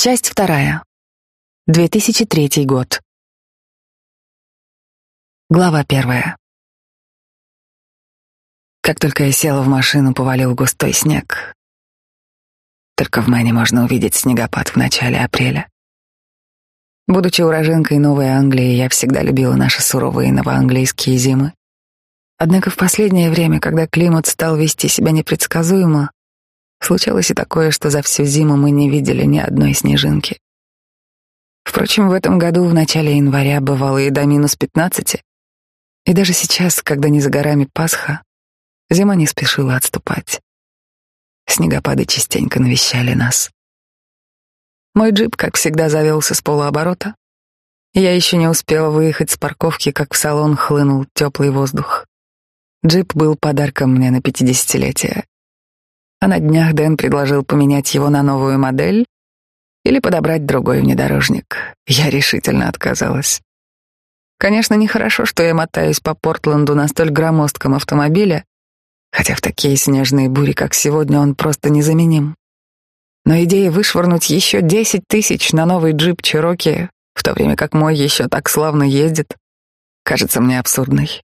Часть вторая. 2003 год. Глава первая. Как только я села в машину, повалил густой снег. Только в Мэне можно увидеть снегопад в начале апреля. Будучи уроженкой Новой Англии, я всегда любила наши суровые новоанглийские зимы. Однако в последнее время, когда климат стал вести себя непредсказуемо, случалось и такое, что за всю зиму мы не видели ни одной снежинки. Впрочем, в этом году в начале января бывало и до минус пятнадцати, и даже сейчас, когда не за горами Пасха, зима не спешила отступать. Снегопады частенько навещали нас. Мой джип, как всегда, завелся с полуоборота. Я еще не успела выехать с парковки, как в салон хлынул теплый воздух. Джип был подарком мне на пятидесятилетие. А на днях Дэн предложил поменять его на новую модель или подобрать другой внедорожник. Я решительно отказалась. Конечно, нехорошо, что я мотаюсь по Портленду на столь громоздком автомобиле, хотя в такие снежные бури, как сегодня, он просто незаменим. Но идея вышвырнуть еще десять тысяч на новый джип Чироки, в то время как мой еще так славно ездит, кажется мне абсурдной.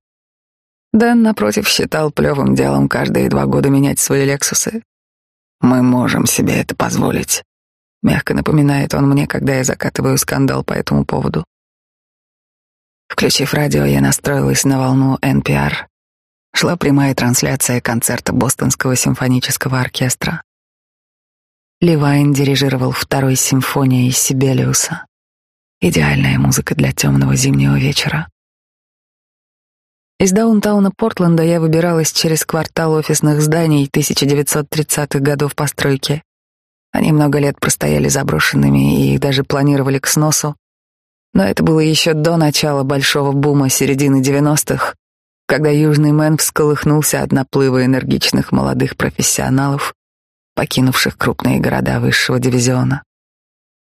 Дэн, напротив, считал плевым делом каждые два года менять свои «Лексусы». «Мы можем себе это позволить», — мягко напоминает он мне, когда я закатываю скандал по этому поводу. Включив радио, я настроилась на волну NPR. Шла прямая трансляция концерта Бостонского симфонического оркестра. Ливайн дирижировал второй симфонией Сибелиуса. Идеальная музыка для темного зимнего вечера. Из даунтауна Портленда я выбиралась через квартал офисных зданий 1930-х годов постройки. Они много лет простояли заброшенными и их даже планировали к сносу. Но это было еще до начала большого бума середины 90-х, когда Южный Мэн всколыхнулся от наплыва энергичных молодых профессионалов, покинувших крупные города высшего дивизиона.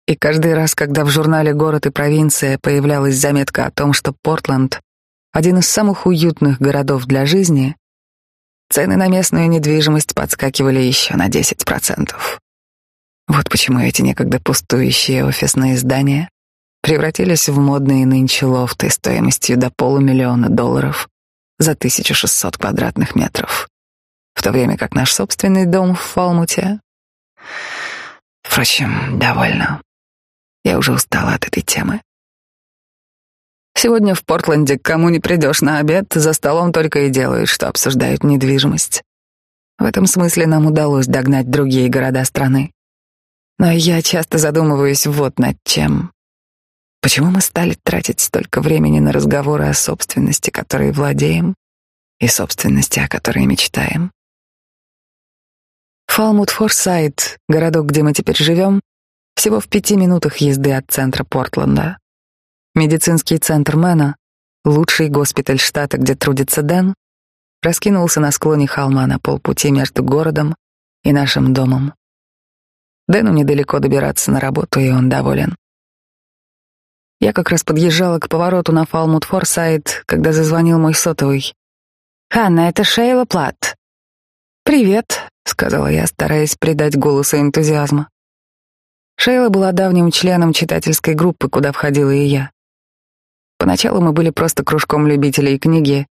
И каждый раз, когда в журнале «Город и провинция» появлялась заметка о том, что Портленд один из самых уютных городов для жизни, цены на местную недвижимость подскакивали еще на 10%. Вот почему эти некогда пустующие офисные здания превратились в модные нынче лофты стоимостью до полумиллиона долларов за 1600 квадратных метров, в то время как наш собственный дом в Фалмуте... Впрочем, довольно. Я уже устала от этой темы. Сегодня в Портленде к кому не придешь на обед, за столом только и делают, что обсуждают недвижимость. В этом смысле нам удалось догнать другие города страны. Но я часто задумываюсь вот над чем. Почему мы стали тратить столько времени на разговоры о собственности, которой владеем, и собственности, о которой мечтаем? Фалмут Форсайт, городок, где мы теперь живем, всего в пяти минутах езды от центра Портленда. Медицинский центр Мэна, лучший госпиталь штата, где трудится Дэн, раскинулся на склоне холма на полпути между городом и нашим домом. Дэну недалеко добираться на работу, и он доволен. Я как раз подъезжала к повороту на Фалмут Форсайд, когда зазвонил мой сотовый. «Ханна, это Шейла Плат». «Привет», — сказала я, стараясь придать голосу энтузиазма. Шейла была давним членом читательской группы, куда входила и я. Поначалу мы были просто кружком любителей книги,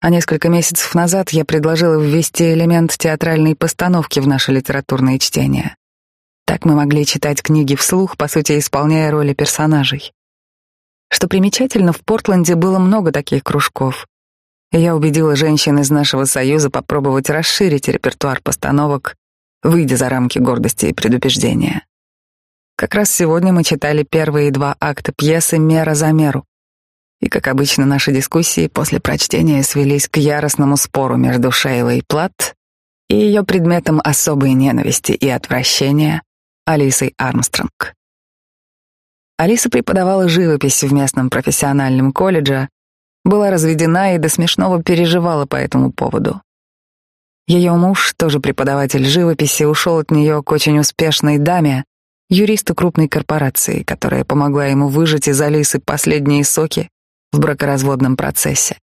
а несколько месяцев назад я предложила ввести элемент театральной постановки в наше литературное чтение. Так мы могли читать книги вслух, по сути, исполняя роли персонажей. Что примечательно, в Портленде было много таких кружков. Я убедила женщин из нашего союза попробовать расширить репертуар постановок, выйдя за рамки гордости и предубеждения. Как раз сегодня мы читали первые два акта пьесы «Мера за меру». И, как обычно, наши дискуссии после прочтения свелись к яростному спору между Шейлой Плат и ее предметом особой ненависти и отвращения Алисой Армстронг. Алиса преподавала живопись в местном профессиональном колледже, была разведена и до смешного переживала по этому поводу. Ее муж, тоже преподаватель живописи, ушел от нее к очень успешной даме, юристу крупной корпорации, которая помогла ему выжать из Алисы последние соки в бракоразводном процессе.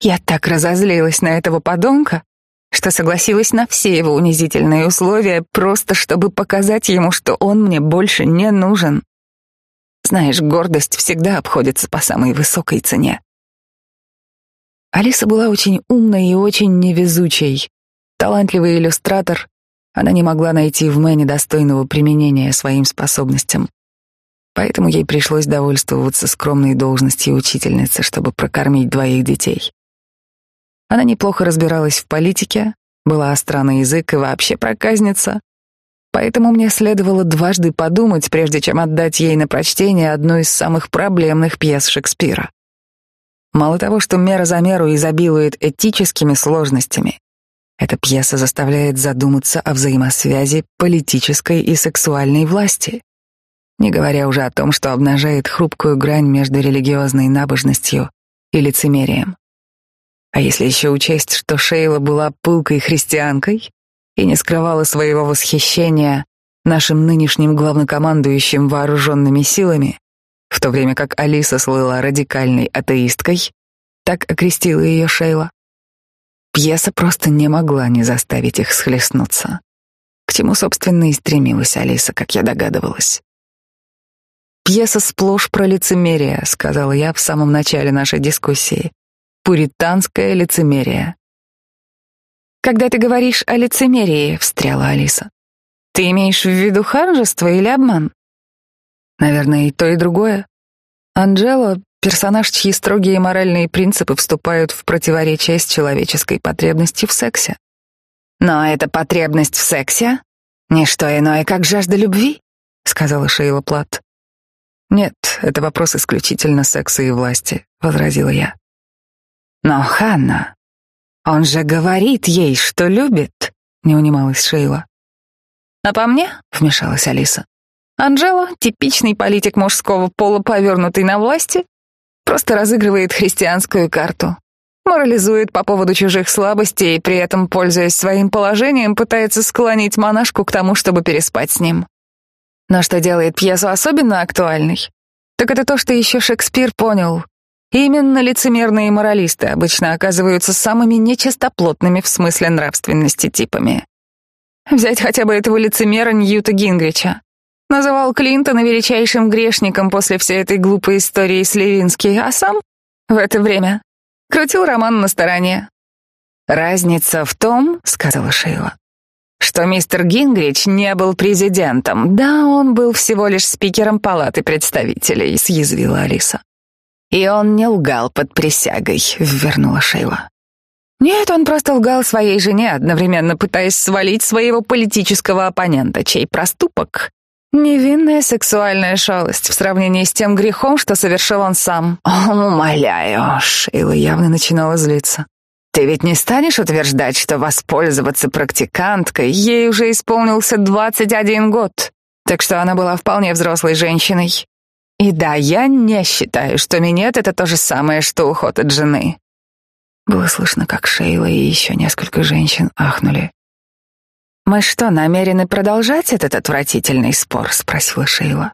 «Я так разозлилась на этого подонка», что согласилась на все его унизительные условия, просто чтобы показать ему, что он мне больше не нужен. Знаешь, гордость всегда обходится по самой высокой цене. Алиса была очень умной и очень невезучей. Талантливый иллюстратор, она не могла найти в Мэне достойного применения своим способностям. Поэтому ей пришлось довольствоваться скромной должностью учительницы, чтобы прокормить двоих детей. Она неплохо разбиралась в политике, была остра на язык и вообще проказница, поэтому мне следовало дважды подумать, прежде чем отдать ей на прочтение одну из самых проблемных пьес Шекспира. Мало того, что мера за меру изобилует этическими сложностями, эта пьеса заставляет задуматься о взаимосвязи политической и сексуальной власти, не говоря уже о том, что обнажает хрупкую грань между религиозной набожностью и лицемерием. А если еще учесть, что Шейла была пылкой христианкой и не скрывала своего восхищения нашим нынешним главнокомандующим вооруженными силами, в то время как Алиса слыла радикальной атеисткой, так окрестила ее Шейла. Пьеса просто не могла не заставить их схлестнуться. К чему, собственно, и стремилась Алиса, как я догадывалась. «Пьеса сплошь про лицемерие», — сказала я в самом начале нашей дискуссии пуританское лицемерие. Когда ты говоришь о лицемерии, встряла Алиса. Ты имеешь в виду ханжество или обман? Наверное, и то, и другое. Анджело — персонаж, чьи строгие моральные принципы вступают в противоречие с человеческой потребностью в сексе. Но эта потребность в сексе — не что иное, как жажда любви, — сказала Шейла Плат. «Нет, это вопрос исключительно секса и власти», — возразила я. Но Ханна, он же говорит ей, что любит, не унималась Шейла. А по мне, вмешалась Алиса. Анжела, типичный политик мужского пола, повернутый на власти, просто разыгрывает христианскую карту. Морализует по поводу чужих слабостей и при этом, пользуясь своим положением, пытается склонить монашку к тому, чтобы переспать с ним. Но что делает пьесу особенно актуальной, так это то, что еще Шекспир понял. Именно лицемерные моралисты обычно оказываются самыми нечистоплотными в смысле нравственности типами. Взять хотя бы этого лицемера Ньюта Гингрича. Называл Клинтона величайшим грешником после всей этой глупой истории с Левински, а сам в это время крутил роман на стороне. «Разница в том, — сказала Шейла, — что мистер Гингрич не был президентом. Да, он был всего лишь спикером палаты представителей», — съязвила Алиса. И он не лгал под присягой, вернула Шейла. Нет, он просто лгал своей жене, одновременно пытаясь свалить своего политического оппонента, чей проступок — невинная сексуальная шалость в сравнении с тем грехом, что совершил он сам. «Умоляю», — Шейла явно начинала злиться. «Ты ведь не станешь утверждать, что воспользоваться практиканткой ей уже исполнился 21 год, так что она была вполне взрослой женщиной. И да, я не считаю, что минет — это то же самое, что уход от жены. Было слышно, как Шейла и еще несколько женщин ахнули. «Мы что, намерены продолжать этот отвратительный спор?» — спросила Шейла.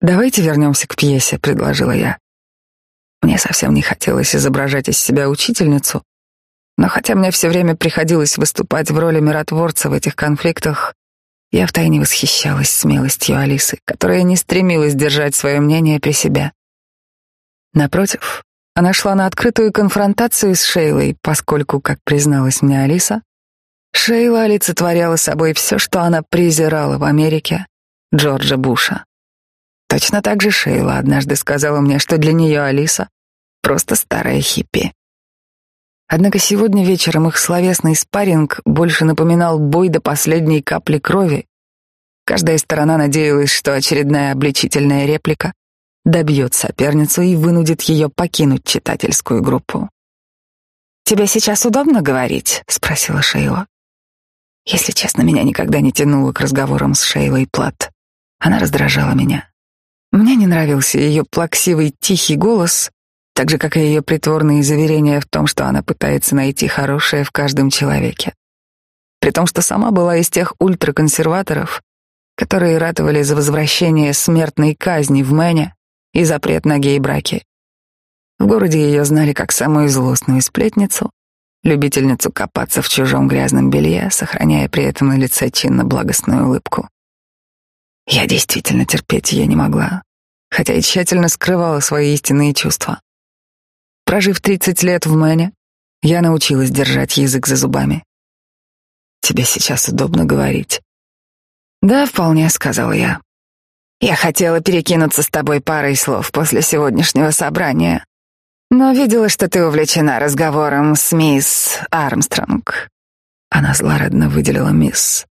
«Давайте вернемся к пьесе», — предложила я. Мне совсем не хотелось изображать из себя учительницу, но хотя мне все время приходилось выступать в роли миротворца в этих конфликтах, я втайне восхищалась смелостью Алисы, которая не стремилась держать свое мнение при себе. Напротив, она шла на открытую конфронтацию с Шейлой, поскольку, как призналась мне Алиса, Шейла олицетворяла собой все, что она презирала в Америке Джорджа Буша. Точно так же Шейла однажды сказала мне, что для нее Алиса — просто старая хиппи. Однако сегодня вечером их словесный спарринг больше напоминал бой до последней капли крови. Каждая сторона надеялась, что очередная обличительная реплика добьет соперницу и вынудит ее покинуть читательскую группу. «Тебе сейчас удобно говорить?» — спросила Шейла. Если честно, меня никогда не тянуло к разговорам с Шейлой Плат. Она раздражала меня. Мне не нравился ее плаксивый тихий голос, так же, как и ее притворные заверения в том, что она пытается найти хорошее в каждом человеке. При том, что сама была из тех ультраконсерваторов, которые ратовали за возвращение смертной казни в Мэне и запрет на гей-браки. В городе ее знали как самую злостную сплетницу, любительницу копаться в чужом грязном белье, сохраняя при этом на лице чинно-благостную улыбку. Я действительно терпеть ее не могла, хотя и тщательно скрывала свои истинные чувства. Прожив 30 лет в Мэне, я научилась держать язык за зубами. Тебе сейчас удобно говорить. Да, вполне, сказала я. Я хотела перекинуться с тобой парой слов после сегодняшнего собрания, но видела, что ты увлечена разговором с мисс Армстронг. Она злорадно выделила мисс.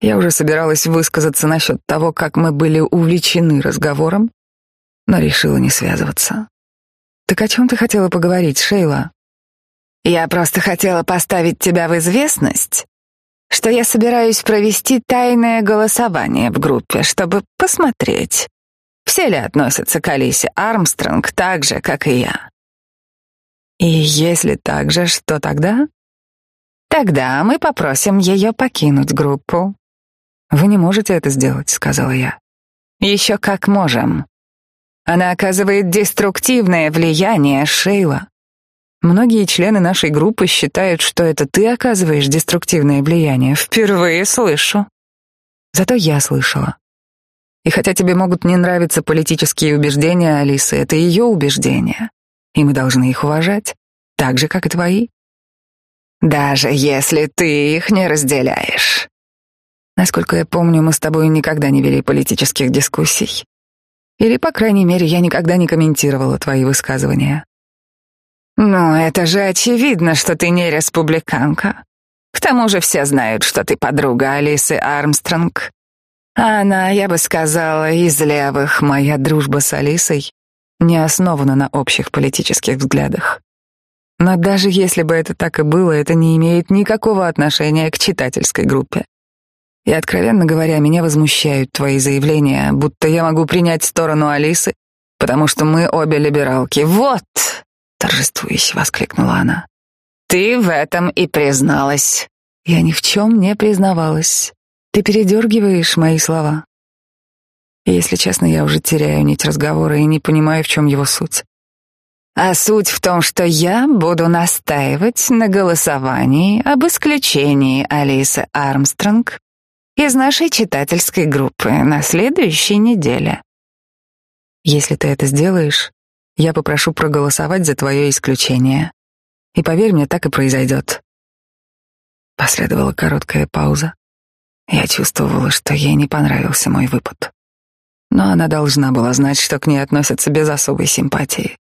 Я уже собиралась высказаться насчет того, как мы были увлечены разговором, но решила не связываться. Так о чем ты хотела поговорить, Шейла? Я просто хотела поставить тебя в известность, что я собираюсь провести тайное голосование в группе, чтобы посмотреть, все ли относятся к Алисе Армстронг так же, как и я. И если так же, что тогда? Тогда мы попросим ее покинуть группу. Вы не можете это сделать, сказала я. Еще как можем. Она оказывает деструктивное влияние, Шейла. Многие члены нашей группы считают, что это ты оказываешь деструктивное влияние. Впервые слышу. Зато я слышала. И хотя тебе могут не нравиться политические убеждения Алисы, это ее убеждения, и мы должны их уважать, так же, как и твои. Даже если ты их не разделяешь. Насколько я помню, мы с тобой никогда не вели политических дискуссий. Или, по крайней мере, я никогда не комментировала твои высказывания. «Ну, это же очевидно, что ты не республиканка. К тому же все знают, что ты подруга Алисы Армстронг. А она, я бы сказала, из левых. Моя дружба с Алисой не основана на общих политических взглядах. Но даже если бы это так и было, это не имеет никакого отношения к читательской группе. И, откровенно говоря, меня возмущают твои заявления, будто я могу принять сторону Алисы, потому что мы обе либералки. Вот торжествующе воскликнула она. Ты в этом и призналась. Я ни в чем не признавалась. Ты передергиваешь мои слова. Если честно, я уже теряю нить разговора и не понимаю, в чем его суть. А суть в том, что я буду настаивать на голосовании об исключении Алисы Армстронг из нашей читательской группы на следующей неделе. Если ты это сделаешь, я попрошу проголосовать за твое исключение. И поверь мне, так и произойдет. Последовала короткая пауза. Я чувствовала, что ей не понравился мой выпад. Но она должна была знать, что к ней относятся без особой симпатии.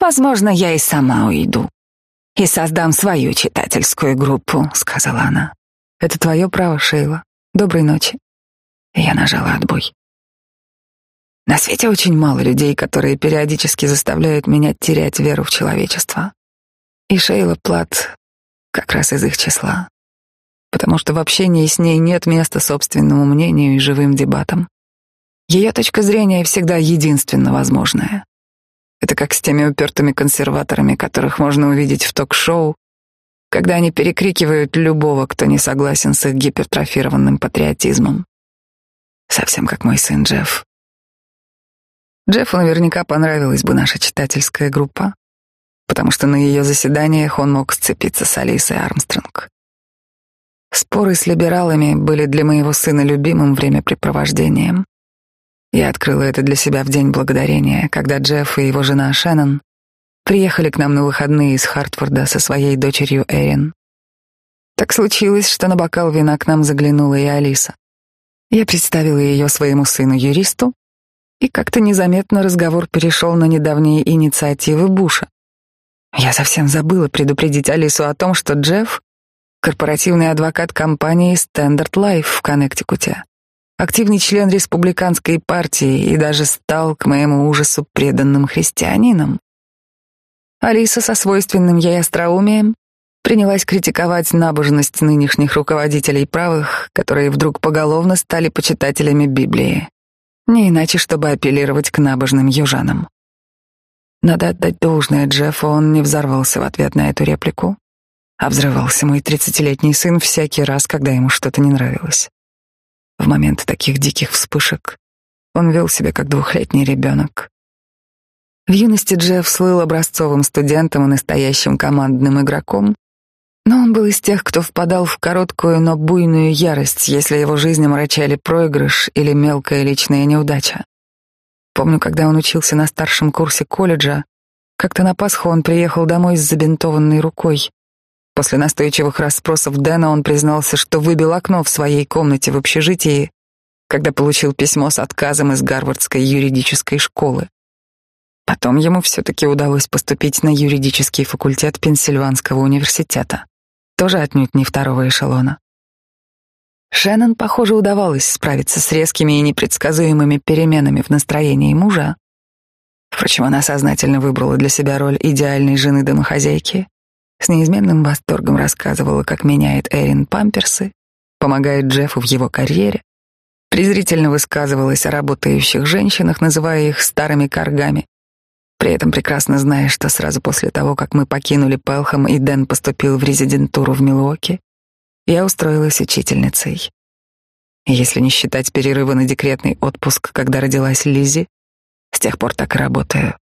«Возможно, я и сама уйду. И создам свою читательскую группу», — сказала она. «Это твое право, Шейла. Доброй ночи». Я нажала отбой. На свете очень мало людей, которые периодически заставляют меня терять веру в человечество. И Шейла Плат как раз из их числа. Потому что в общении с ней нет места собственному мнению и живым дебатам. Ее точка зрения всегда единственно возможная. Это как с теми упертыми консерваторами, которых можно увидеть в ток-шоу, когда они перекрикивают любого, кто не согласен с их гипертрофированным патриотизмом. Совсем как мой сын Джефф. Джеффу наверняка понравилась бы наша читательская группа, потому что на ее заседаниях он мог сцепиться с Алисой Армстронг. Споры с либералами были для моего сына любимым времяпрепровождением. Я открыла это для себя в День Благодарения, когда Джефф и его жена Шеннон приехали к нам на выходные из Хартфорда со своей дочерью Эрин. Так случилось, что на бокал вина к нам заглянула и Алиса. Я представила ее своему сыну-юристу, и как-то незаметно разговор перешел на недавние инициативы Буша. Я совсем забыла предупредить Алису о том, что Джефф — корпоративный адвокат компании Standard Life в Коннектикуте, активный член республиканской партии и даже стал, к моему ужасу, преданным христианином. Алиса со свойственным ей остроумием принялась критиковать набожность нынешних руководителей правых, которые вдруг поголовно стали почитателями Библии. Не иначе, чтобы апеллировать к набожным южанам. Надо отдать должное Джеффу, он не взорвался в ответ на эту реплику, а взрывался мой тридцатилетний сын всякий раз, когда ему что-то не нравилось. В момент таких диких вспышек он вел себя как двухлетний ребенок. В юности Джефф слыл образцовым студентом и настоящим командным игроком, но он был из тех, кто впадал в короткую, но буйную ярость, если его жизнь омрачали проигрыш или мелкая личная неудача. Помню, когда он учился на старшем курсе колледжа, как-то на Пасху он приехал домой с забинтованной рукой. После настойчивых расспросов Дэна он признался, что выбил окно в своей комнате в общежитии, когда получил письмо с отказом из Гарвардской юридической школы. Потом ему все-таки удалось поступить на юридический факультет Пенсильванского университета, тоже отнюдь не второго эшелона. Шеннон, похоже, удавалось справиться с резкими и непредсказуемыми переменами в настроении мужа. Впрочем, она сознательно выбрала для себя роль идеальной жены-домохозяйки, с неизменным восторгом рассказывала, как меняет Эрин памперсы, помогает Джеффу в его карьере, презрительно высказывалась о работающих женщинах, называя их старыми коргами, при этом прекрасно зная, что сразу после того, как мы покинули Пелхам и Дэн поступил в резидентуру в Милуоке, я устроилась учительницей. Если не считать перерыва на декретный отпуск, когда родилась Лизи, с тех пор так и работаю.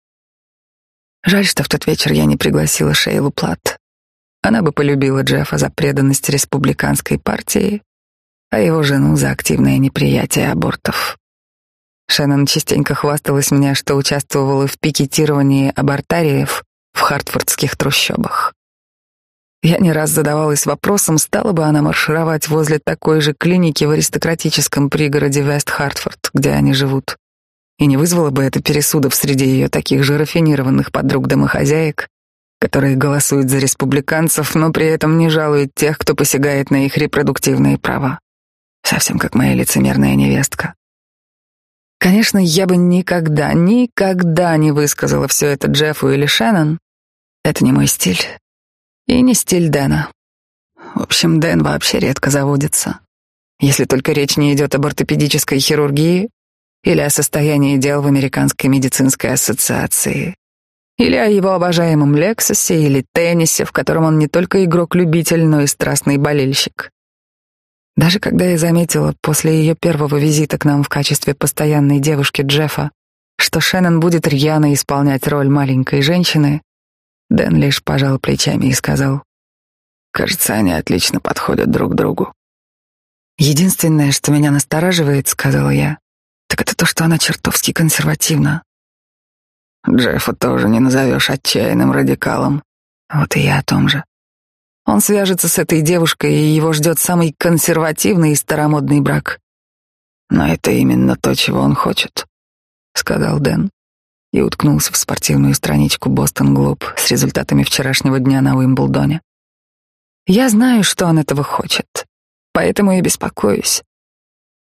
Жаль, что в тот вечер я не пригласила Шейлу Плат. Она бы полюбила Джеффа за преданность республиканской партии, а его жену за активное неприятие абортов. Шеннон частенько хвасталась мне, что участвовала в пикетировании абортариев в хартфордских трущобах. Я не раз задавалась вопросом, стала бы она маршировать возле такой же клиники в аристократическом пригороде Вест-Хартфорд, где они живут, и не вызвало бы это пересудов среди ее таких же рафинированных подруг-домохозяек, которые голосуют за республиканцев, но при этом не жалуют тех, кто посягает на их репродуктивные права. Совсем как моя лицемерная невестка. Конечно, я бы никогда, никогда не высказала все это Джеффу или Шеннон. Это не мой стиль. И не стиль Дэна. В общем, Дэн вообще редко заводится. Если только речь не идет об ортопедической хирургии или о состоянии дел в Американской медицинской ассоциации или о его обожаемом Лексусе или теннисе, в котором он не только игрок-любитель, но и страстный болельщик. Даже когда я заметила после ее первого визита к нам в качестве постоянной девушки Джеффа, что Шеннон будет рьяно исполнять роль маленькой женщины, Дэн лишь пожал плечами и сказал, «Кажется, они отлично подходят друг другу». «Единственное, что меня настораживает, — сказала я, — так это то, что она чертовски консервативна. Джеффа тоже не назовешь отчаянным радикалом. Вот и я о том же. Он свяжется с этой девушкой, и его ждет самый консервативный и старомодный брак. Но это именно то, чего он хочет, сказал Дэн и уткнулся в спортивную страничку Бостон Глоб с результатами вчерашнего дня на Уимблдоне. Я знаю, что он этого хочет, поэтому и беспокоюсь.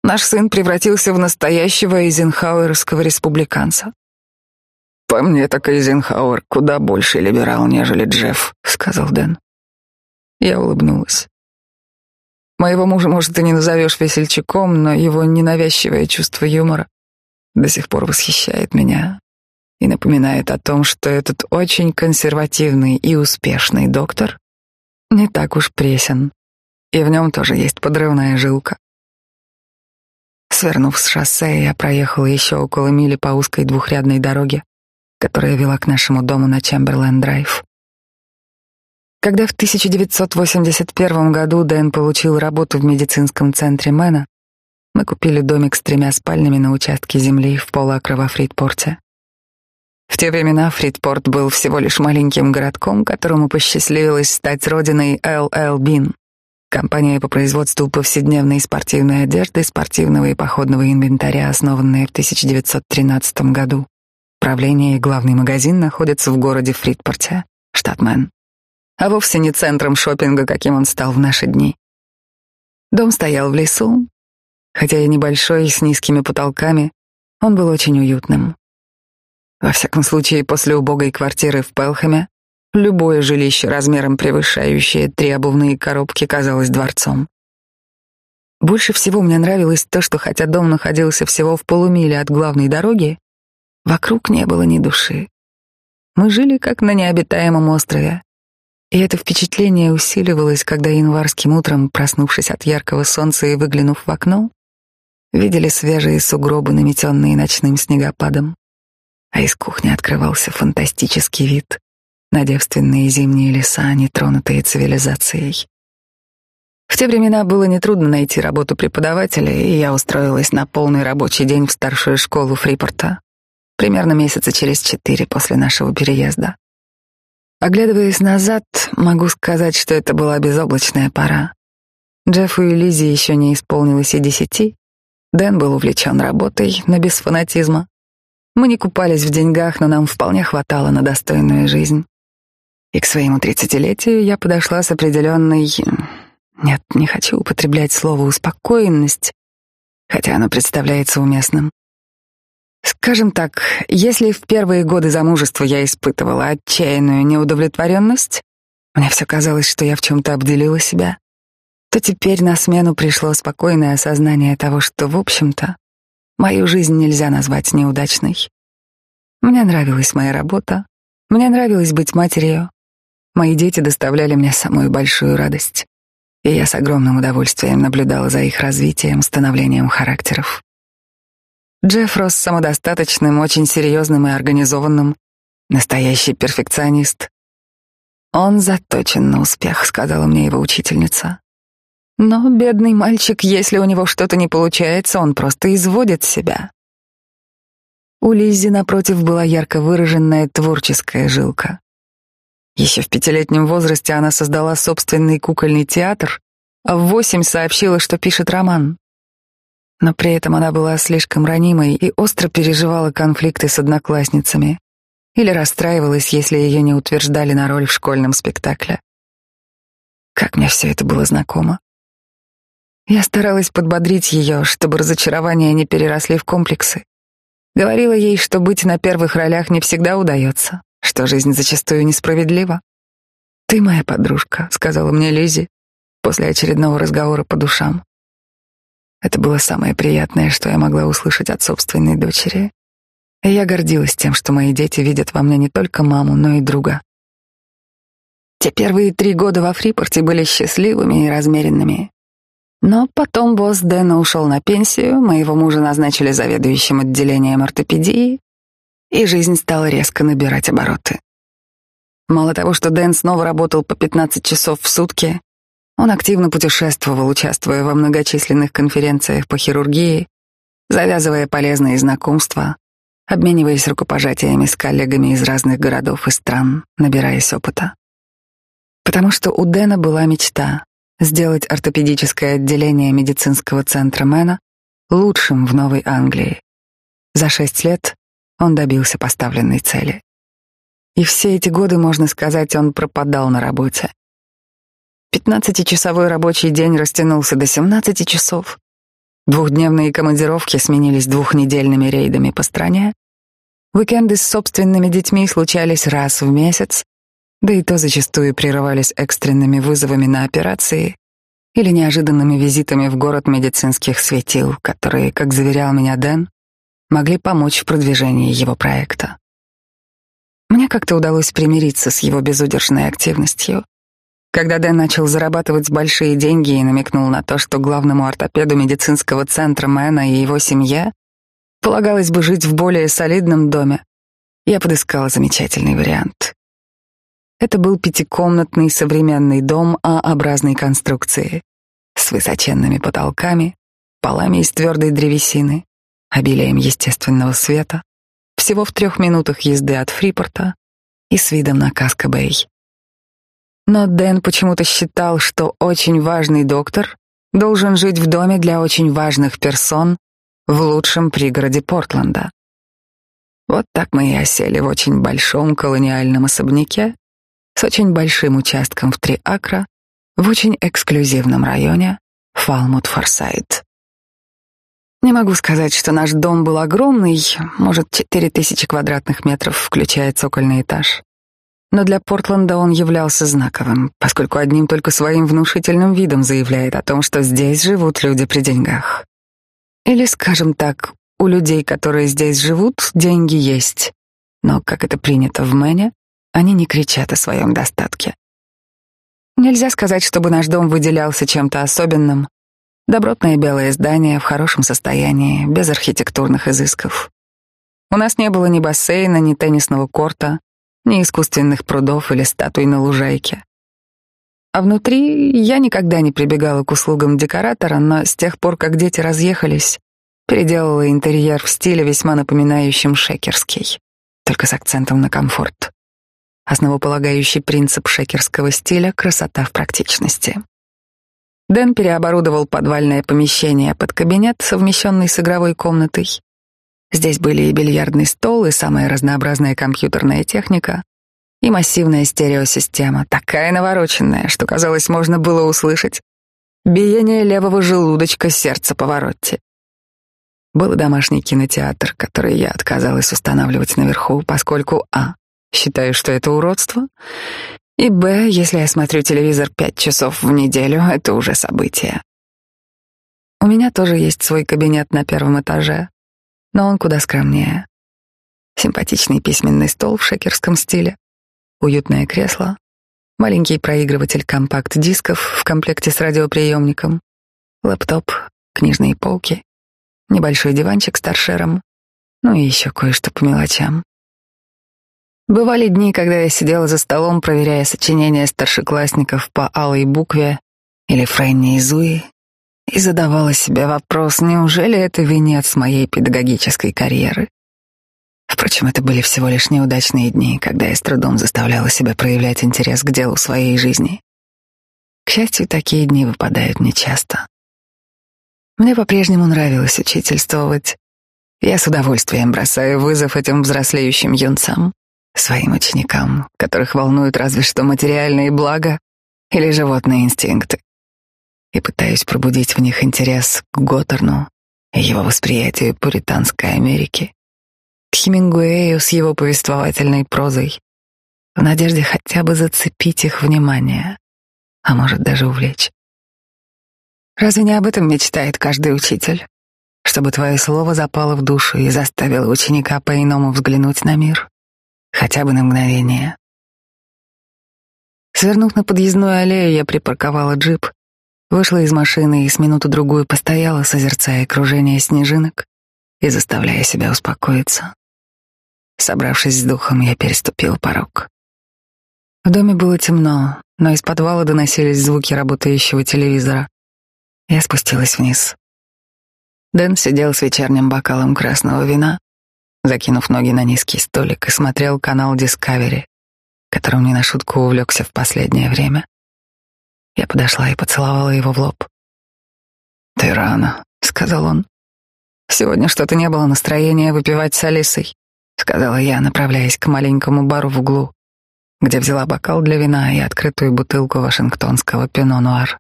Наш сын превратился в настоящего эйзенхауэровского республиканца. «По мне, так Эйзенхауэр куда больше либерал, нежели Джефф», — сказал Дэн. Я улыбнулась. Моего мужа, может, и не назовешь весельчаком, но его ненавязчивое чувство юмора до сих пор восхищает меня и напоминает о том, что этот очень консервативный и успешный доктор не так уж пресен, и в нем тоже есть подрывная жилка. Свернув с шоссе, я проехала еще около мили по узкой двухрядной дороге, которая вела к нашему дому на Чемберленд-драйв. Когда в 1981 году Дэн получил работу в медицинском центре Мэна, мы купили домик с тремя спальнями на участке земли в полуакра во Фридпорте. В те времена Фридпорт был всего лишь маленьким городком, которому посчастливилось стать родиной LL Bean, компания по производству повседневной спортивной одежды, спортивного и походного инвентаря, основанная в 1913 году. Правление и главный магазин находятся в городе Фридпорте, штат Мэн а вовсе не центром шопинга, каким он стал в наши дни. Дом стоял в лесу, хотя и небольшой, с низкими потолками, он был очень уютным. Во всяком случае, после убогой квартиры в Пелхэме любое жилище размером превышающее три обувные коробки казалось дворцом. Больше всего мне нравилось то, что хотя дом находился всего в полумиле от главной дороги, вокруг не было ни души. Мы жили как на необитаемом острове, и это впечатление усиливалось, когда январским утром, проснувшись от яркого солнца и выглянув в окно, видели свежие сугробы, наметенные ночным снегопадом, а из кухни открывался фантастический вид на девственные зимние леса, нетронутые цивилизацией. В те времена было нетрудно найти работу преподавателя, и я устроилась на полный рабочий день в старшую школу Фрипорта, примерно месяца через четыре после нашего переезда. Оглядываясь назад, могу сказать, что это была безоблачная пора. Джеффу и Лизе еще не исполнилось и десяти. Дэн был увлечен работой, но без фанатизма. Мы не купались в деньгах, но нам вполне хватало на достойную жизнь. И к своему тридцатилетию я подошла с определенной... Нет, не хочу употреблять слово «успокоенность», хотя оно представляется уместным. Скажем так, если в первые годы замужества я испытывала отчаянную неудовлетворенность, мне все казалось, что я в чем-то обделила себя, то теперь на смену пришло спокойное осознание того, что, в общем-то, мою жизнь нельзя назвать неудачной. Мне нравилась моя работа, мне нравилось быть матерью, мои дети доставляли мне самую большую радость, и я с огромным удовольствием наблюдала за их развитием, становлением характеров. Джефф рос самодостаточным, очень серьезным и организованным, настоящий перфекционист. Он заточен на успех, сказала мне его учительница. Но бедный мальчик, если у него что-то не получается, он просто изводит себя. У Лиззи напротив была ярко выраженная творческая жилка. Еще в пятилетнем возрасте она создала собственный кукольный театр, а в восемь сообщила, что пишет роман но при этом она была слишком ранимой и остро переживала конфликты с одноклассницами или расстраивалась, если ее не утверждали на роль в школьном спектакле. Как мне все это было знакомо. Я старалась подбодрить ее, чтобы разочарования не переросли в комплексы. Говорила ей, что быть на первых ролях не всегда удается, что жизнь зачастую несправедлива. «Ты моя подружка», — сказала мне Лизи после очередного разговора по душам. Это было самое приятное, что я могла услышать от собственной дочери. И я гордилась тем, что мои дети видят во мне не только маму, но и друга. Те первые три года во Фрипорте были счастливыми и размеренными. Но потом босс Дэна ушел на пенсию, моего мужа назначили заведующим отделением ортопедии, и жизнь стала резко набирать обороты. Мало того, что Дэн снова работал по 15 часов в сутки, он активно путешествовал, участвуя во многочисленных конференциях по хирургии, завязывая полезные знакомства, обмениваясь рукопожатиями с коллегами из разных городов и стран, набираясь опыта. Потому что у Дэна была мечта сделать ортопедическое отделение медицинского центра Мэна лучшим в Новой Англии. За шесть лет он добился поставленной цели. И все эти годы, можно сказать, он пропадал на работе. Пятнадцатичасовой рабочий день растянулся до 17 часов. Двухдневные командировки сменились двухнедельными рейдами по стране. Уикенды с собственными детьми случались раз в месяц, да и то зачастую прерывались экстренными вызовами на операции или неожиданными визитами в город медицинских светил, которые, как заверял меня Дэн, могли помочь в продвижении его проекта. Мне как-то удалось примириться с его безудержной активностью. Когда Дэн начал зарабатывать большие деньги и намекнул на то, что главному ортопеду медицинского центра Мэна и его семье полагалось бы жить в более солидном доме, я подыскала замечательный вариант. Это был пятикомнатный современный дом А-образной конструкции с высоченными потолками, полами из твердой древесины, обилием естественного света, всего в трех минутах езды от Фрипорта и с видом на Каска-Бэй. Но Дэн почему-то считал, что очень важный доктор должен жить в доме для очень важных персон в лучшем пригороде Портленда. Вот так мы и осели в очень большом колониальном особняке с очень большим участком в три акра в очень эксклюзивном районе Фалмут-Форсайт. Не могу сказать, что наш дом был огромный, может, четыре тысячи квадратных метров, включая цокольный этаж но для Портленда он являлся знаковым, поскольку одним только своим внушительным видом заявляет о том, что здесь живут люди при деньгах. Или, скажем так, у людей, которые здесь живут, деньги есть, но, как это принято в Мэне, они не кричат о своем достатке. Нельзя сказать, чтобы наш дом выделялся чем-то особенным. Добротное белое здание в хорошем состоянии, без архитектурных изысков. У нас не было ни бассейна, ни теннисного корта, ни искусственных прудов или статуй на лужайке. А внутри я никогда не прибегала к услугам декоратора, но с тех пор, как дети разъехались, переделала интерьер в стиле, весьма напоминающем шекерский, только с акцентом на комфорт. Основополагающий принцип шекерского стиля — красота в практичности. Дэн переоборудовал подвальное помещение под кабинет, совмещенный с игровой комнатой. Здесь были и бильярдный стол, и самая разнообразная компьютерная техника, и массивная стереосистема, такая навороченная, что, казалось, можно было услышать биение левого желудочка сердца Поворотти. Был домашний кинотеатр, который я отказалась устанавливать наверху, поскольку а. считаю, что это уродство, и б. если я смотрю телевизор пять часов в неделю, это уже событие. У меня тоже есть свой кабинет на первом этаже, но он куда скромнее. Симпатичный письменный стол в шекерском стиле, уютное кресло, маленький проигрыватель компакт-дисков в комплекте с радиоприемником, лэптоп, книжные полки, небольшой диванчик с торшером, ну и еще кое-что по мелочам. Бывали дни, когда я сидела за столом, проверяя сочинения старшеклассников по алой букве или Фрэнни и Зуи, и задавала себе вопрос, неужели это венец моей педагогической карьеры? Впрочем, это были всего лишь неудачные дни, когда я с трудом заставляла себя проявлять интерес к делу своей жизни. К счастью, такие дни выпадают нечасто. Мне по-прежнему нравилось учительствовать. Я с удовольствием бросаю вызов этим взрослеющим юнцам, своим ученикам, которых волнуют разве что материальные блага или животные инстинкты, и пытаюсь пробудить в них интерес к Готтерну и его восприятию пуританской Америки к Хемингуэю с его повествовательной прозой, в надежде хотя бы зацепить их внимание, а может даже увлечь. Разве не об этом мечтает каждый учитель? Чтобы твое слово запало в душу и заставило ученика по-иному взглянуть на мир, хотя бы на мгновение. Свернув на подъездную аллею, я припарковала джип, вышла из машины и с минуту-другую постояла, созерцая окружение снежинок и заставляя себя успокоиться. Собравшись с духом, я переступил порог. В доме было темно, но из подвала доносились звуки работающего телевизора. Я спустилась вниз. Дэн сидел с вечерним бокалом красного вина, закинув ноги на низкий столик и смотрел канал Discovery, которым не на шутку увлекся в последнее время. Я подошла и поцеловала его в лоб. «Ты рано», — сказал он. «Сегодня что-то не было настроения выпивать с Алисой. — сказала я, направляясь к маленькому бару в углу, где взяла бокал для вина и открытую бутылку вашингтонского пино-нуар.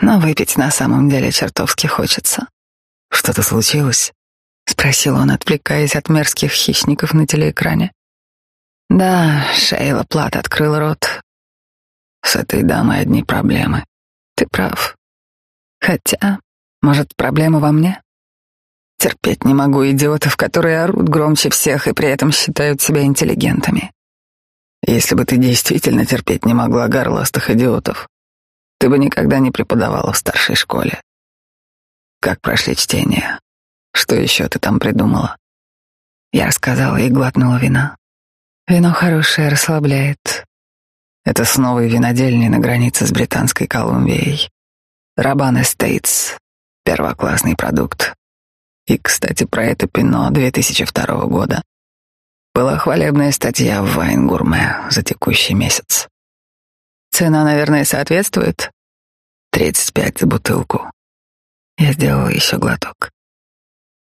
Но выпить на самом деле чертовски хочется. «Что-то случилось?» — спросил он, отвлекаясь от мерзких хищников на телеэкране. «Да, Шейла Плат открыл рот. С этой дамой одни проблемы. Ты прав. Хотя, может, проблема во мне?» Терпеть не могу идиотов, которые орут громче всех и при этом считают себя интеллигентами. Если бы ты действительно терпеть не могла горластых идиотов, ты бы никогда не преподавала в старшей школе. Как прошли чтения? Что еще ты там придумала? Я рассказала и глотнула вина. Вино хорошее, расслабляет. Это снова винодельня на границе с Британской Колумбией. Рабан Эстейтс. Первоклассный продукт. И, кстати, про это пино 2002 года. Была хвалебная статья в Вайн Гурме за текущий месяц. Цена, наверное, соответствует. 35 за бутылку. Я сделала еще глоток.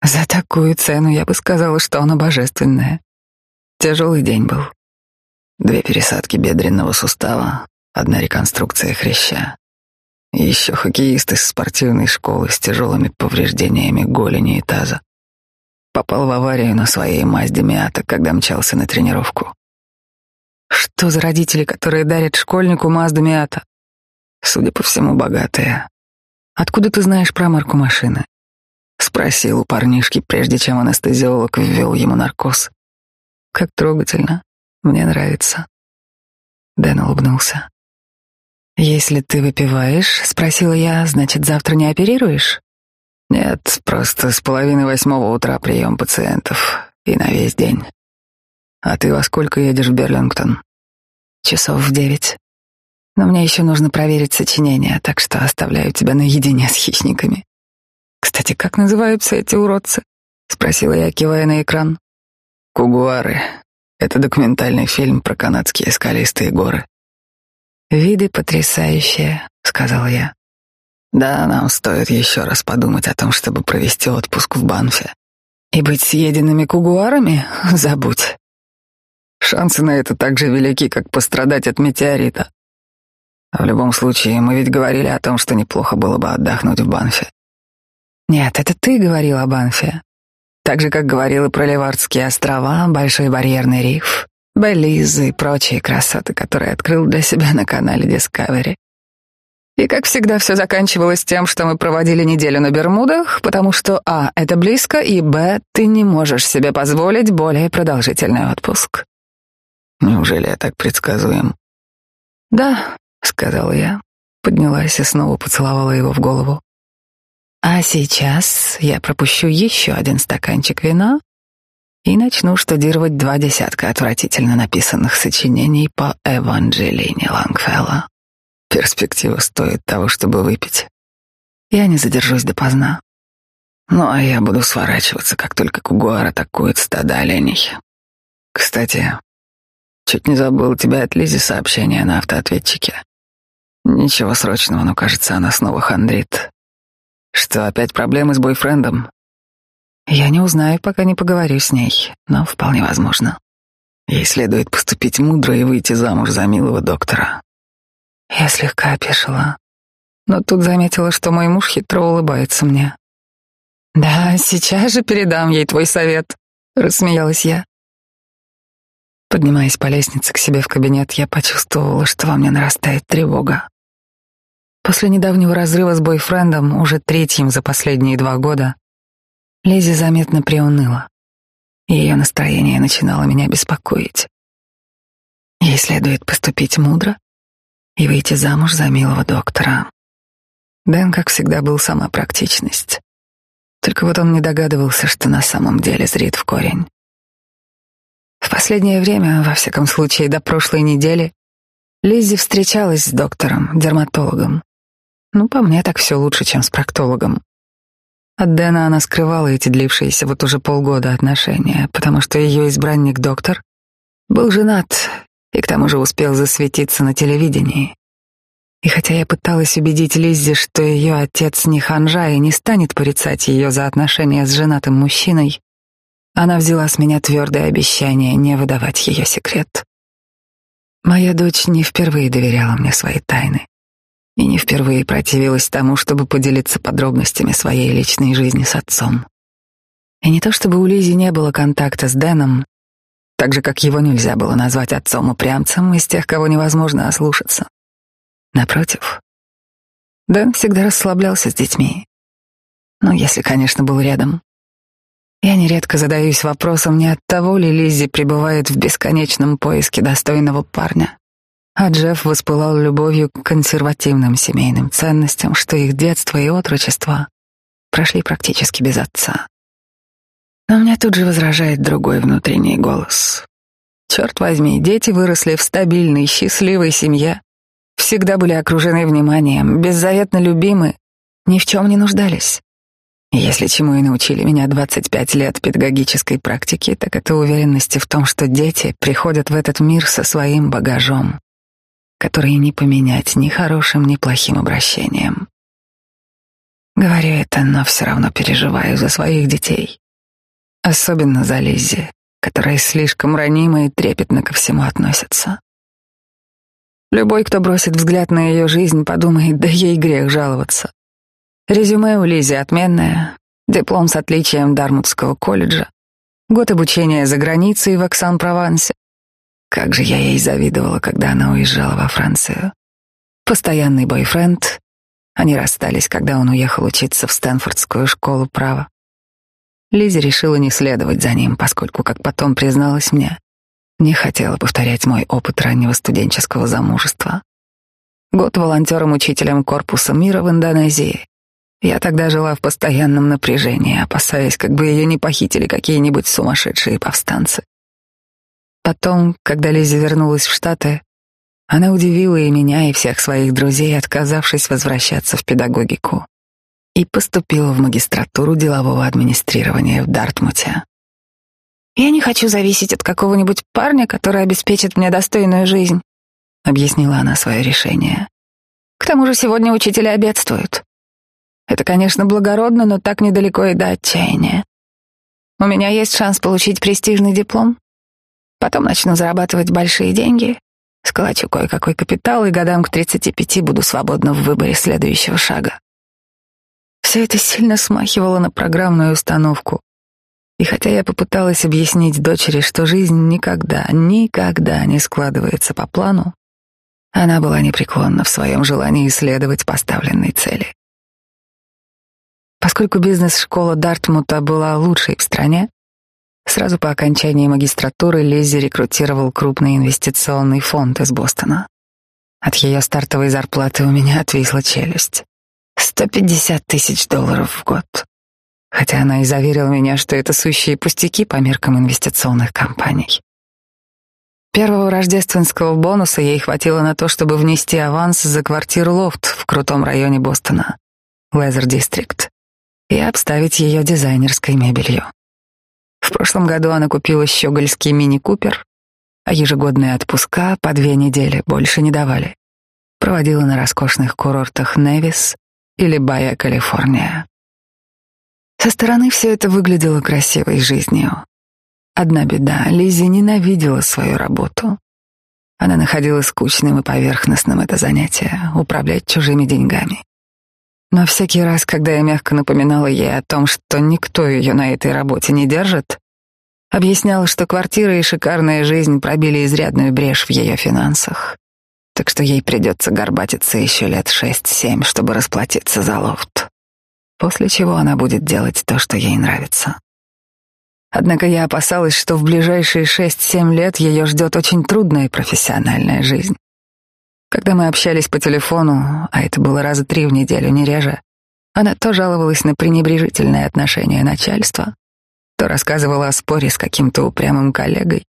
За такую цену я бы сказала, что оно божественное. Тяжелый день был. Две пересадки бедренного сустава, одна реконструкция хряща. Еще хоккеист из спортивной школы с тяжелыми повреждениями голени и таза. Попал в аварию на своей Мазде Миата, когда мчался на тренировку. Что за родители, которые дарят школьнику Мазду Миата? Судя по всему, богатые. Откуда ты знаешь про марку машины? Спросил у парнишки, прежде чем анестезиолог ввел ему наркоз. Как трогательно. Мне нравится. Дэн улыбнулся. «Если ты выпиваешь, — спросила я, — значит, завтра не оперируешь?» Нет, просто с половины восьмого утра прием пациентов. И на весь день. А ты во сколько едешь в Берлингтон? Часов в девять. Но мне еще нужно проверить сочинение, так что оставляю тебя наедине с хищниками. Кстати, как называются эти уродцы? Спросила я, кивая на экран. Кугуары. Это документальный фильм про канадские скалистые горы. Виды потрясающие, сказал я. Да, нам стоит еще раз подумать о том, чтобы провести отпуск в Банфе. И быть съеденными кугуарами? Забудь. Шансы на это так же велики, как пострадать от метеорита. В любом случае, мы ведь говорили о том, что неплохо было бы отдохнуть в Банфе. Нет, это ты говорил о Банфе. Так же, как говорил и про Ливардские острова, Большой барьерный риф, Белиз и прочие красоты, которые открыл для себя на канале Discovery. И, как всегда, все заканчивалось тем, что мы проводили неделю на Бермудах, потому что, а, это близко, и, б, ты не можешь себе позволить более продолжительный отпуск. Неужели я так предсказуем? Да, сказала я, поднялась и снова поцеловала его в голову. А сейчас я пропущу еще один стаканчик вина и начну штудировать два десятка отвратительно написанных сочинений по Эванжелине Лангфелла. Перспектива стоит того, чтобы выпить. Я не задержусь допоздна. Ну, а я буду сворачиваться, как только кугуар атакует стадо оленей. Кстати, чуть не забыл тебя от Лизи сообщение на автоответчике. Ничего срочного, но кажется, она снова хандрит. Что, опять проблемы с бойфрендом? Я не узнаю, пока не поговорю с ней, но вполне возможно. Ей следует поступить мудро и выйти замуж за милого доктора. Я слегка опешила, но тут заметила, что мой муж хитро улыбается мне. «Да, сейчас же передам ей твой совет», — рассмеялась я. Поднимаясь по лестнице к себе в кабинет, я почувствовала, что во мне нарастает тревога. После недавнего разрыва с бойфрендом, уже третьим за последние два года, Лизи заметно приуныла. Ее настроение начинало меня беспокоить. Ей следует поступить мудро и выйти замуж за милого доктора. Дэн, как всегда, был сама практичность. Только вот он не догадывался, что на самом деле зрит в корень. В последнее время, во всяком случае до прошлой недели, Лиззи встречалась с доктором, дерматологом. Ну, по мне, так все лучше, чем с проктологом. От Дэна она скрывала эти длившиеся вот уже полгода отношения, потому что ее избранник-доктор был женат и к тому же успел засветиться на телевидении. И хотя я пыталась убедить Лиззи, что ее отец не ханжа и не станет порицать ее за отношения с женатым мужчиной, она взяла с меня твердое обещание не выдавать ее секрет. Моя дочь не впервые доверяла мне свои тайны и не впервые противилась тому, чтобы поделиться подробностями своей личной жизни с отцом. И не то чтобы у Лизи не было контакта с Дэном, так же, как его нельзя было назвать отцом-упрямцем из тех, кого невозможно ослушаться. Напротив, Дэн всегда расслаблялся с детьми. Ну, если, конечно, был рядом. Я нередко задаюсь вопросом, не от того ли Лиззи пребывает в бесконечном поиске достойного парня, а Джефф воспылал любовью к консервативным семейным ценностям, что их детство и отрочество прошли практически без отца. Но мне тут же возражает другой внутренний голос. Черт возьми, дети выросли в стабильной, счастливой семье, всегда были окружены вниманием, беззаветно любимы, ни в чем не нуждались. Если чему и научили меня 25 лет педагогической практики, так это уверенности в том, что дети приходят в этот мир со своим багажом, который не поменять ни хорошим, ни плохим обращением. Говорю это, но все равно переживаю за своих детей. Особенно за Лиззи, которая слишком ранима и трепетно ко всему относится. Любой, кто бросит взгляд на ее жизнь, подумает, да ей грех жаловаться. Резюме у Лизи отменное, диплом с отличием Дармутского колледжа, год обучения за границей в Оксан-Провансе. Как же я ей завидовала, когда она уезжала во Францию. Постоянный бойфренд. Они расстались, когда он уехал учиться в Стэнфордскую школу права. Лизи решила не следовать за ним, поскольку, как потом призналась мне, не хотела повторять мой опыт раннего студенческого замужества. Год волонтером-учителем корпуса мира в Индонезии, Я тогда жила в постоянном напряжении, опасаясь, как бы ее не похитили какие-нибудь сумасшедшие повстанцы. Потом, когда Лиза вернулась в Штаты, она удивила и меня, и всех своих друзей, отказавшись возвращаться в педагогику, и поступила в магистратуру делового администрирования в Дартмуте. «Я не хочу зависеть от какого-нибудь парня, который обеспечит мне достойную жизнь», — объяснила она свое решение. «К тому же сегодня учителя обедствуют. Это, конечно, благородно, но так недалеко и до отчаяния. У меня есть шанс получить престижный диплом. Потом начну зарабатывать большие деньги, сколочу кое-какой капитал и годам к 35 буду свободна в выборе следующего шага. Все это сильно смахивало на программную установку. И хотя я попыталась объяснить дочери, что жизнь никогда, никогда не складывается по плану, она была непреклонна в своем желании исследовать поставленной цели. Поскольку бизнес-школа Дартмута была лучшей в стране, Сразу по окончании магистратуры Лиззи рекрутировал крупный инвестиционный фонд из Бостона. От ее стартовой зарплаты у меня отвисла челюсть. 150 тысяч долларов в год. Хотя она и заверила меня, что это сущие пустяки по меркам инвестиционных компаний. Первого рождественского бонуса ей хватило на то, чтобы внести аванс за квартиру лофт в крутом районе Бостона, Лезер Дистрикт, и обставить ее дизайнерской мебелью. В прошлом году она купила щегольский мини-купер, а ежегодные отпуска по две недели больше не давали. Проводила на роскошных курортах Невис или Бая, Калифорния. Со стороны все это выглядело красивой жизнью. Одна беда — Лиззи ненавидела свою работу. Она находила скучным и поверхностным это занятие — управлять чужими деньгами. Но всякий раз, когда я мягко напоминала ей о том, что никто ее на этой работе не держит, объясняла, что квартира и шикарная жизнь пробили изрядную брешь в ее финансах, так что ей придется горбатиться еще лет шесть-семь, чтобы расплатиться за лофт, после чего она будет делать то, что ей нравится. Однако я опасалась, что в ближайшие шесть-семь лет ее ждет очень трудная профессиональная жизнь. Когда мы общались по телефону, а это было раза три в неделю, не реже, она то жаловалась на пренебрежительное отношение начальства, то рассказывала о споре с каким-то упрямым коллегой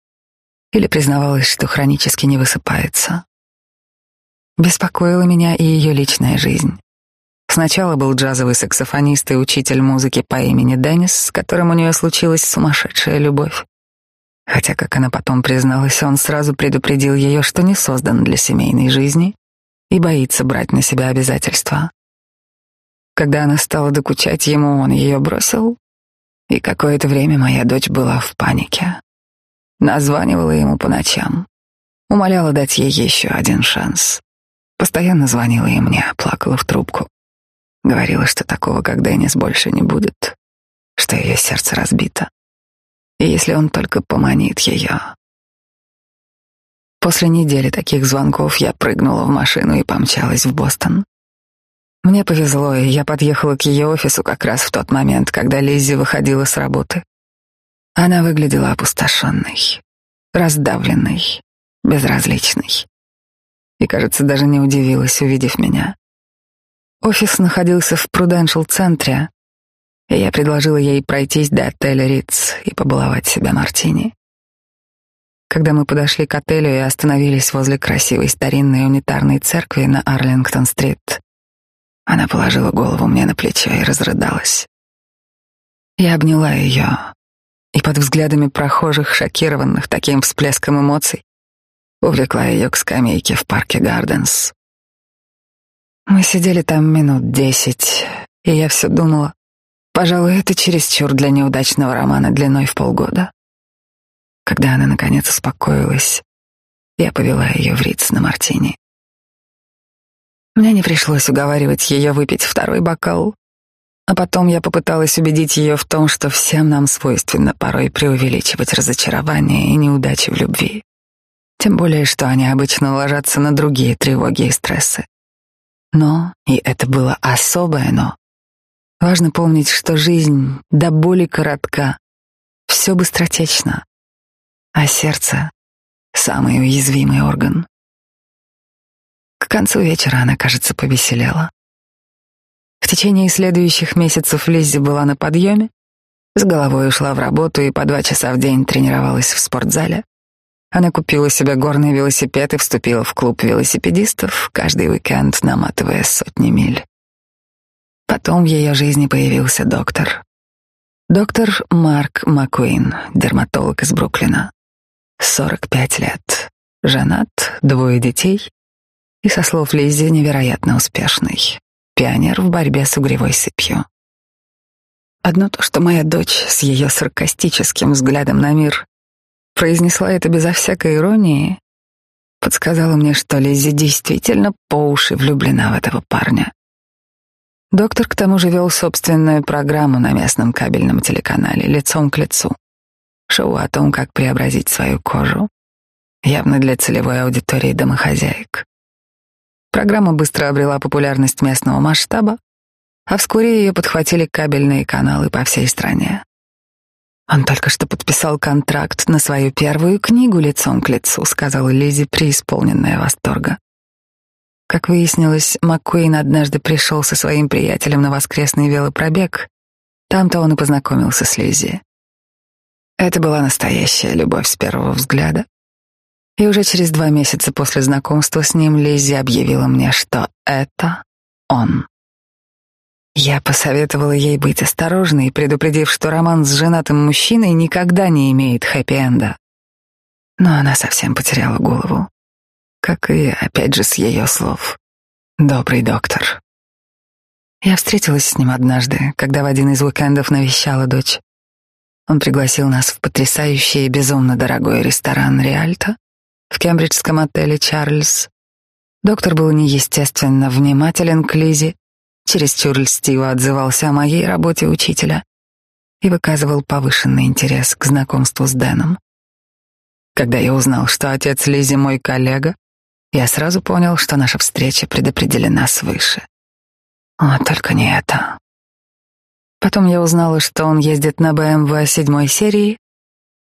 или признавалась, что хронически не высыпается. Беспокоила меня и ее личная жизнь. Сначала был джазовый саксофонист и учитель музыки по имени Деннис, с которым у нее случилась сумасшедшая любовь. Хотя, как она потом призналась, он сразу предупредил ее, что не создан для семейной жизни и боится брать на себя обязательства. Когда она стала докучать ему, он ее бросил, и какое-то время моя дочь была в панике. Названивала ему по ночам, умоляла дать ей еще один шанс. Постоянно звонила и мне, плакала в трубку. Говорила, что такого, как Деннис, больше не будет, что ее сердце разбито если он только поманит ее. После недели таких звонков я прыгнула в машину и помчалась в Бостон. Мне повезло, и я подъехала к ее офису как раз в тот момент, когда Лиззи выходила с работы. Она выглядела опустошенной, раздавленной, безразличной. И, кажется, даже не удивилась, увидев меня. Офис находился в Пруденшл-центре, я предложила ей пройтись до отеля Риц и побаловать себя мартини. Когда мы подошли к отелю и остановились возле красивой старинной унитарной церкви на Арлингтон-стрит, она положила голову мне на плечо и разрыдалась. Я обняла ее, и под взглядами прохожих, шокированных таким всплеском эмоций, увлекла ее к скамейке в парке Гарденс. Мы сидели там минут десять, и я все думала, Пожалуй, это чересчур для неудачного романа длиной в полгода. Когда она наконец успокоилась, я повела ее в Риц на Мартини. Мне не пришлось уговаривать ее выпить второй бокал, а потом я попыталась убедить ее в том, что всем нам свойственно порой преувеличивать разочарование и неудачи в любви. Тем более, что они обычно ложатся на другие тревоги и стрессы. Но, и это было особое но, Важно помнить, что жизнь до боли коротка, все быстротечно, а сердце — самый уязвимый орган. К концу вечера она, кажется, повеселела. В течение следующих месяцев Лиззи была на подъеме, с головой ушла в работу и по два часа в день тренировалась в спортзале. Она купила себе горный велосипед и вступила в клуб велосипедистов, каждый уикенд наматывая сотни миль. Потом в ее жизни появился доктор. Доктор Марк Маккуин, дерматолог из Бруклина. 45 лет, женат, двое детей и, со слов Лиззи, невероятно успешный. Пионер в борьбе с угревой сыпью. Одно то, что моя дочь с ее саркастическим взглядом на мир произнесла это безо всякой иронии, подсказала мне, что Лиззи действительно по уши влюблена в этого парня. Доктор к тому же вел собственную программу на местном кабельном телеканале «Лицом к лицу». Шоу о том, как преобразить свою кожу, явно для целевой аудитории домохозяек. Программа быстро обрела популярность местного масштаба, а вскоре ее подхватили кабельные каналы по всей стране. Он только что подписал контракт на свою первую книгу лицом к лицу, сказала Лизи, преисполненная восторга. Как выяснилось, Маккуин однажды пришел со своим приятелем на воскресный велопробег. Там-то он и познакомился с Лизи. Это была настоящая любовь с первого взгляда. И уже через два месяца после знакомства с ним Лиззи объявила мне, что это он. Я посоветовала ей быть осторожной, предупредив, что роман с женатым мужчиной никогда не имеет хэппи-энда. Но она совсем потеряла голову. Как и, опять же, с ее слов. «Добрый доктор». Я встретилась с ним однажды, когда в один из уикендов навещала дочь. Он пригласил нас в потрясающий и безумно дорогой ресторан «Риальто», в кембриджском отеле «Чарльз». Доктор был неестественно внимателен к Лизе, чересчур льстиво отзывался о моей работе учителя и выказывал повышенный интерес к знакомству с Дэном. Когда я узнал, что отец Лизи мой коллега, я сразу понял, что наша встреча предопределена свыше. А только не это. Потом я узнала, что он ездит на БМВ седьмой серии,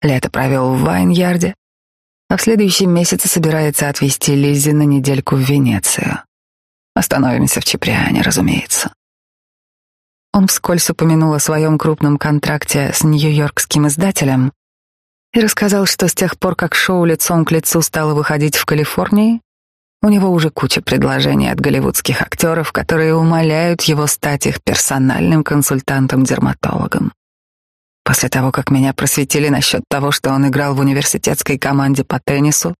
лето провел в Вайнярде, а в следующем месяце собирается отвезти Лиззи на недельку в Венецию. Остановимся в Чеприане, разумеется. Он вскользь упомянул о своем крупном контракте с нью-йоркским издателем и рассказал, что с тех пор, как шоу «Лицом к лицу» стало выходить в Калифорнии, у него уже куча предложений от голливудских актеров, которые умоляют его стать их персональным консультантом-дерматологом. После того, как меня просветили насчет того, что он играл в университетской команде по теннису,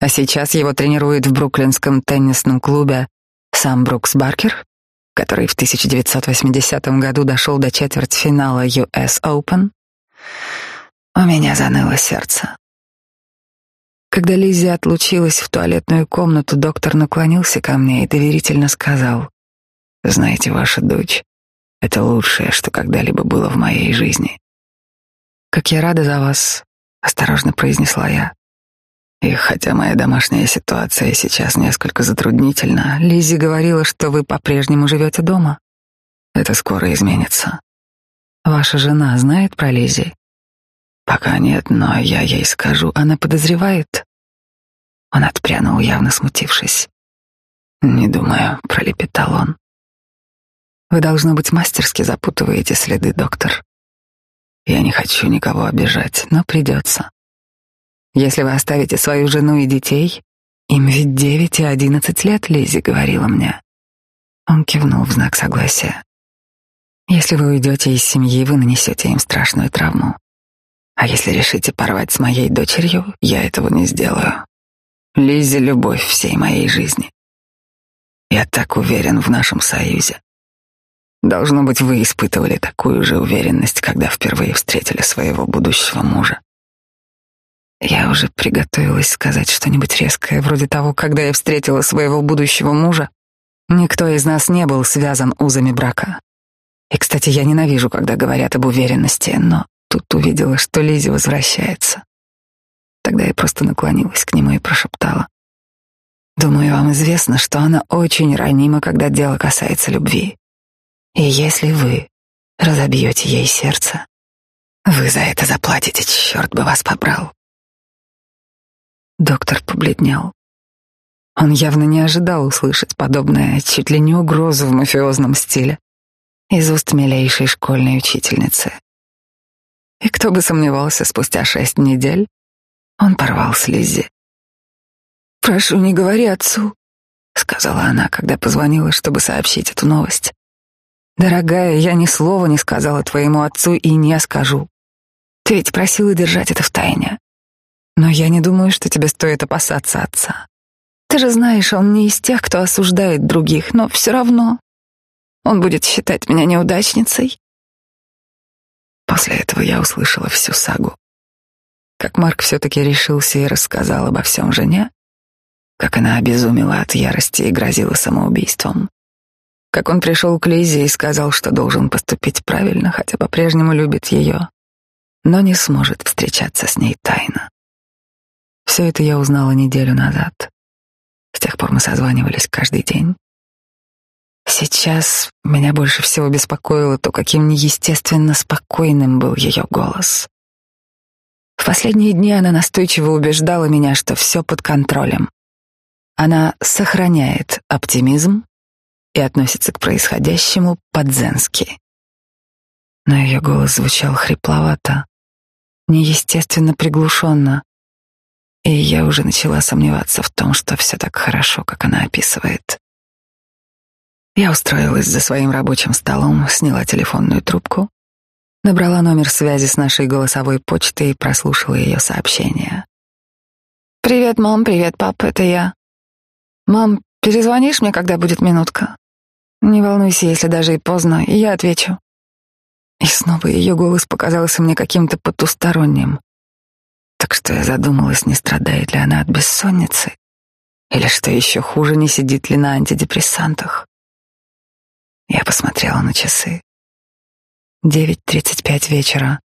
а сейчас его тренирует в бруклинском теннисном клубе сам Брукс Баркер, который в 1980 году дошел до четвертьфинала US Open, у меня заныло сердце. Когда Лиззи отлучилась в туалетную комнату, доктор наклонился ко мне и доверительно сказал, «Знаете, ваша дочь — это лучшее, что когда-либо было в моей жизни. «Как я рада за вас», — осторожно произнесла я. И хотя моя домашняя ситуация сейчас несколько затруднительна, Лизи говорила, что вы по-прежнему живете дома. Это скоро изменится. Ваша жена знает про Лизи? Пока нет, но я ей скажу, она подозревает. Он отпрянул, явно смутившись. Не думаю, пролепетал он. Вы должно быть мастерски запутываете следы, доктор. Я не хочу никого обижать, но придется. Если вы оставите свою жену и детей, им ведь девять и одиннадцать лет, Лизи говорила мне. Он кивнул в знак согласия. Если вы уйдете из семьи, вы нанесете им страшную травму. А если решите порвать с моей дочерью, я этого не сделаю. Лизи — любовь всей моей жизни. Я так уверен в нашем союзе. Должно быть, вы испытывали такую же уверенность, когда впервые встретили своего будущего мужа. Я уже приготовилась сказать что-нибудь резкое, вроде того, когда я встретила своего будущего мужа. Никто из нас не был связан узами брака. И, кстати, я ненавижу, когда говорят об уверенности, но тут увидела, что Лизи возвращается. Тогда я просто наклонилась к нему и прошептала. Думаю, вам известно, что она очень ранима, когда дело касается любви. И если вы разобьете ей сердце, вы за это заплатите, черт бы вас побрал. Доктор побледнел. Он явно не ожидал услышать подобное, чуть ли не угрозу в мафиозном стиле. из уст милейшей школьной учительницы. И кто бы сомневался, спустя шесть недель он порвал с Лиззи. «Прошу, не говори отцу», — сказала она, когда позвонила, чтобы сообщить эту новость. «Дорогая, я ни слова не сказала твоему отцу и не скажу. Ты ведь просила держать это в тайне. Но я не думаю, что тебе стоит опасаться отца. Ты же знаешь, он не из тех, кто осуждает других, но все равно он будет считать меня неудачницей. После этого я услышала всю сагу. Как Марк все-таки решился и рассказал обо всем жене, как она обезумела от ярости и грозила самоубийством. Как он пришел к Лизе и сказал, что должен поступить правильно, хотя по-прежнему любит ее, но не сможет встречаться с ней тайно. Все это я узнала неделю назад. С тех пор мы созванивались каждый день. Сейчас меня больше всего беспокоило то, каким неестественно спокойным был ее голос. В последние дни она настойчиво убеждала меня, что все под контролем. Она сохраняет оптимизм и относится к происходящему по-дзенски. Но ее голос звучал хрипловато, неестественно приглушенно, и я уже начала сомневаться в том, что все так хорошо, как она описывает. Я устроилась за своим рабочим столом, сняла телефонную трубку, набрала номер связи с нашей голосовой почтой и прослушала ее сообщение. «Привет, мам, привет, пап, это я. «Мам, перезвонишь мне, когда будет минутка? Не волнуйся, если даже и поздно, и я отвечу». И снова ее голос показался мне каким-то потусторонним. Так что я задумалась, не страдает ли она от бессонницы, или, что еще хуже, не сидит ли на антидепрессантах. Я посмотрела на часы. Девять тридцать пять вечера.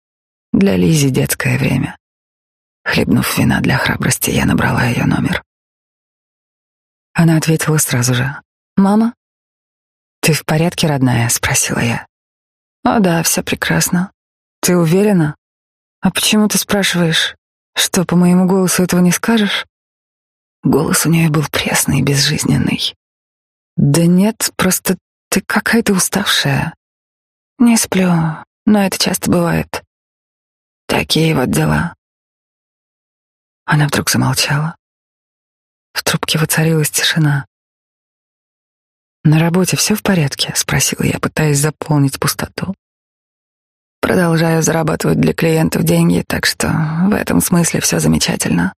Для Лизи детское время. Хлебнув вина для храбрости, я набрала ее номер. Она ответила сразу же. «Мама?» «Ты в порядке, родная?» — спросила я. «О да, все прекрасно. Ты уверена? А почему ты спрашиваешь? Что, по моему голосу этого не скажешь?» Голос у нее был пресный и безжизненный. «Да нет, просто ты какая-то уставшая. Не сплю, но это часто бывает. Такие вот дела». Она вдруг замолчала. В трубке воцарилась тишина. «На работе все в порядке?» — спросила я, пытаясь заполнить пустоту. «Продолжаю зарабатывать для клиентов деньги, так что в этом смысле все замечательно».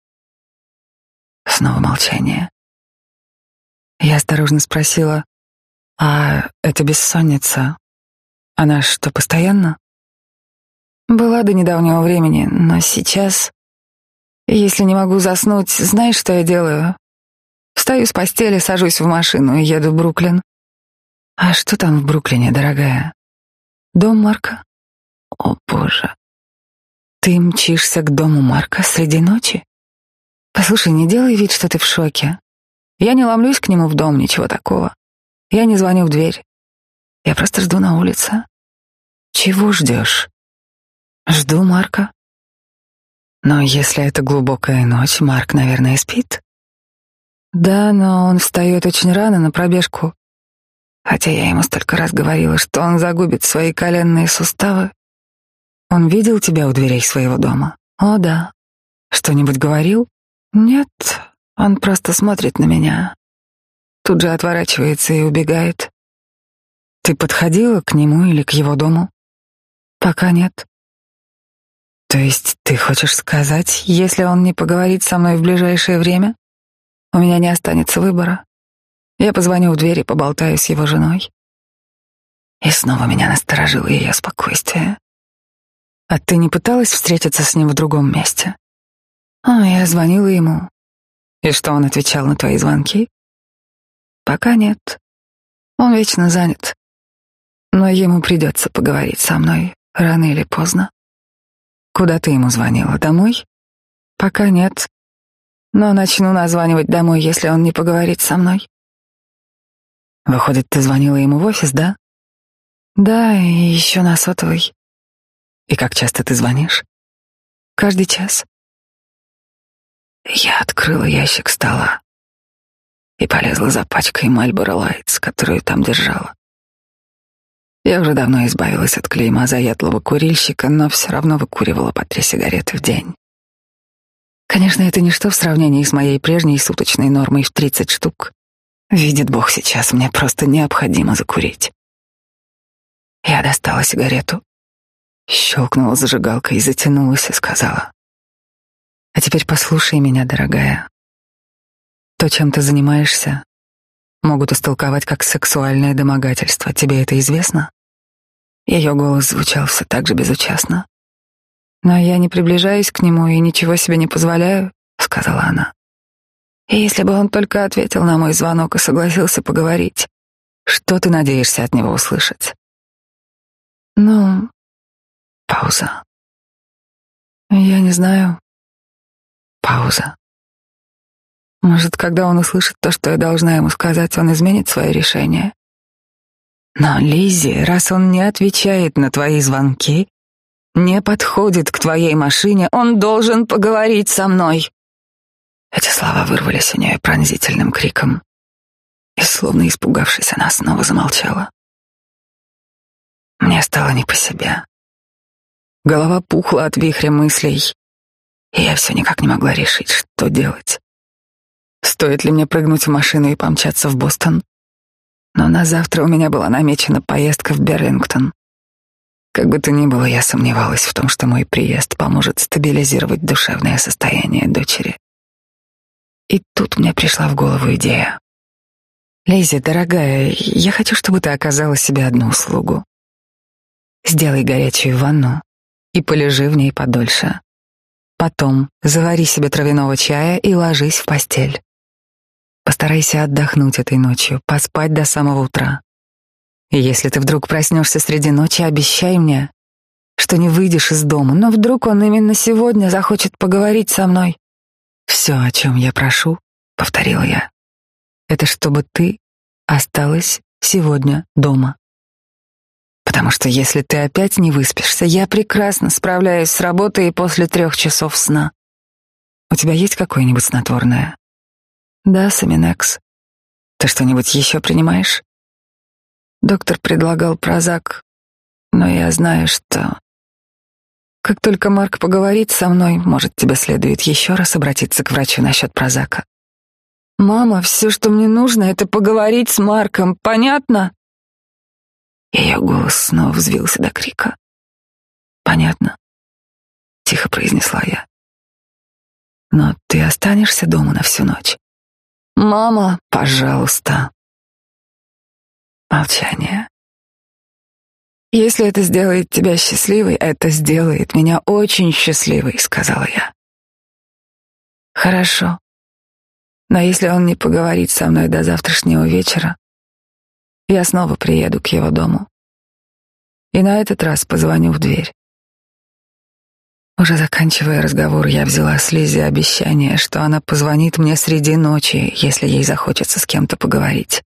Снова молчание. Я осторожно спросила, «А это бессонница? Она что, постоянно?» «Была до недавнего времени, но сейчас...» Если не могу заснуть, знаешь, что я делаю? Встаю с постели, сажусь в машину и еду в Бруклин. А что там в Бруклине, дорогая? Дом Марка? О, боже. Ты мчишься к дому Марка среди ночи? Послушай, не делай вид, что ты в шоке. Я не ломлюсь к нему в дом, ничего такого. Я не звоню в дверь. Я просто жду на улице. Чего ждешь? Жду Марка. Но если это глубокая ночь, Марк, наверное, спит. Да, но он встает очень рано на пробежку. Хотя я ему столько раз говорила, что он загубит свои коленные суставы. Он видел тебя у дверей своего дома? О, да. Что-нибудь говорил? Нет, он просто смотрит на меня. Тут же отворачивается и убегает. Ты подходила к нему или к его дому? Пока нет. То есть ты хочешь сказать, если он не поговорит со мной в ближайшее время, у меня не останется выбора. Я позвоню в дверь и поболтаю с его женой. И снова меня насторожило ее спокойствие. А ты не пыталась встретиться с ним в другом месте? А, я звонила ему. И что он отвечал на твои звонки? Пока нет. Он вечно занят. Но ему придется поговорить со мной рано или поздно. Куда ты ему звонила? Домой? Пока нет но начну названивать домой, если он не поговорит со мной. Выходит, ты звонила ему в офис, да? Да, и еще на сотовый. И как часто ты звонишь? Каждый час. Я открыла ящик стола и полезла за пачкой Мальборо Лайтс, которую там держала. Я уже давно избавилась от клейма заядлого курильщика, но все равно выкуривала по три сигареты в день. Конечно, это ничто в сравнении с моей прежней суточной нормой в 30 штук. Видит Бог сейчас, мне просто необходимо закурить. Я достала сигарету, щелкнула зажигалкой и затянулась и сказала. А теперь послушай меня, дорогая. То, чем ты занимаешься, могут истолковать как сексуальное домогательство. Тебе это известно? Ее голос звучал все так же безучастно. Но я не приближаюсь к нему и ничего себе не позволяю, сказала она. И если бы он только ответил на мой звонок и согласился поговорить, что ты надеешься от него услышать? Ну, пауза. Я не знаю. Пауза. Может, когда он услышит то, что я должна ему сказать, он изменит свое решение. Но, Лизи, раз он не отвечает на твои звонки, не подходит к твоей машине, он должен поговорить со мной. Эти слова вырвались у нее пронзительным криком. И, словно испугавшись, она снова замолчала. Мне стало не по себе. Голова пухла от вихря мыслей, и я все никак не могла решить, что делать. Стоит ли мне прыгнуть в машину и помчаться в Бостон? Но на завтра у меня была намечена поездка в Берлингтон. Как бы то ни было, я сомневалась в том, что мой приезд поможет стабилизировать душевное состояние дочери. И тут мне пришла в голову идея. Лейзи, дорогая, я хочу, чтобы ты оказала себе одну услугу. Сделай горячую ванну и полежи в ней подольше. Потом завари себе травяного чая и ложись в постель. Постарайся отдохнуть этой ночью, поспать до самого утра. И если ты вдруг проснешься среди ночи, обещай мне, что не выйдешь из дома, но вдруг он именно сегодня захочет поговорить со мной. Все, о чем я прошу, повторила я, это чтобы ты осталась сегодня дома. Потому что если ты опять не выспишься, я прекрасно справляюсь с работой после трех часов сна. У тебя есть какое-нибудь снотворное? Да, Саминекс. Ты что-нибудь еще принимаешь? Доктор предлагал прозак, но я знаю, что... Как только Марк поговорит со мной, может, тебе следует еще раз обратиться к врачу насчет прозака. Мама, все, что мне нужно, это поговорить с Марком, понятно? Ее голос снова взвился до крика. «Понятно», — тихо произнесла я. «Но ты останешься дома на всю ночь?» «Мама, пожалуйста». Молчание. «Если это сделает тебя счастливой, это сделает меня очень счастливой», — сказала я. «Хорошо. Но если он не поговорит со мной до завтрашнего вечера, я снова приеду к его дому. И на этот раз позвоню в дверь. Уже заканчивая разговор, я взяла с Лизи обещание, что она позвонит мне среди ночи, если ей захочется с кем-то поговорить.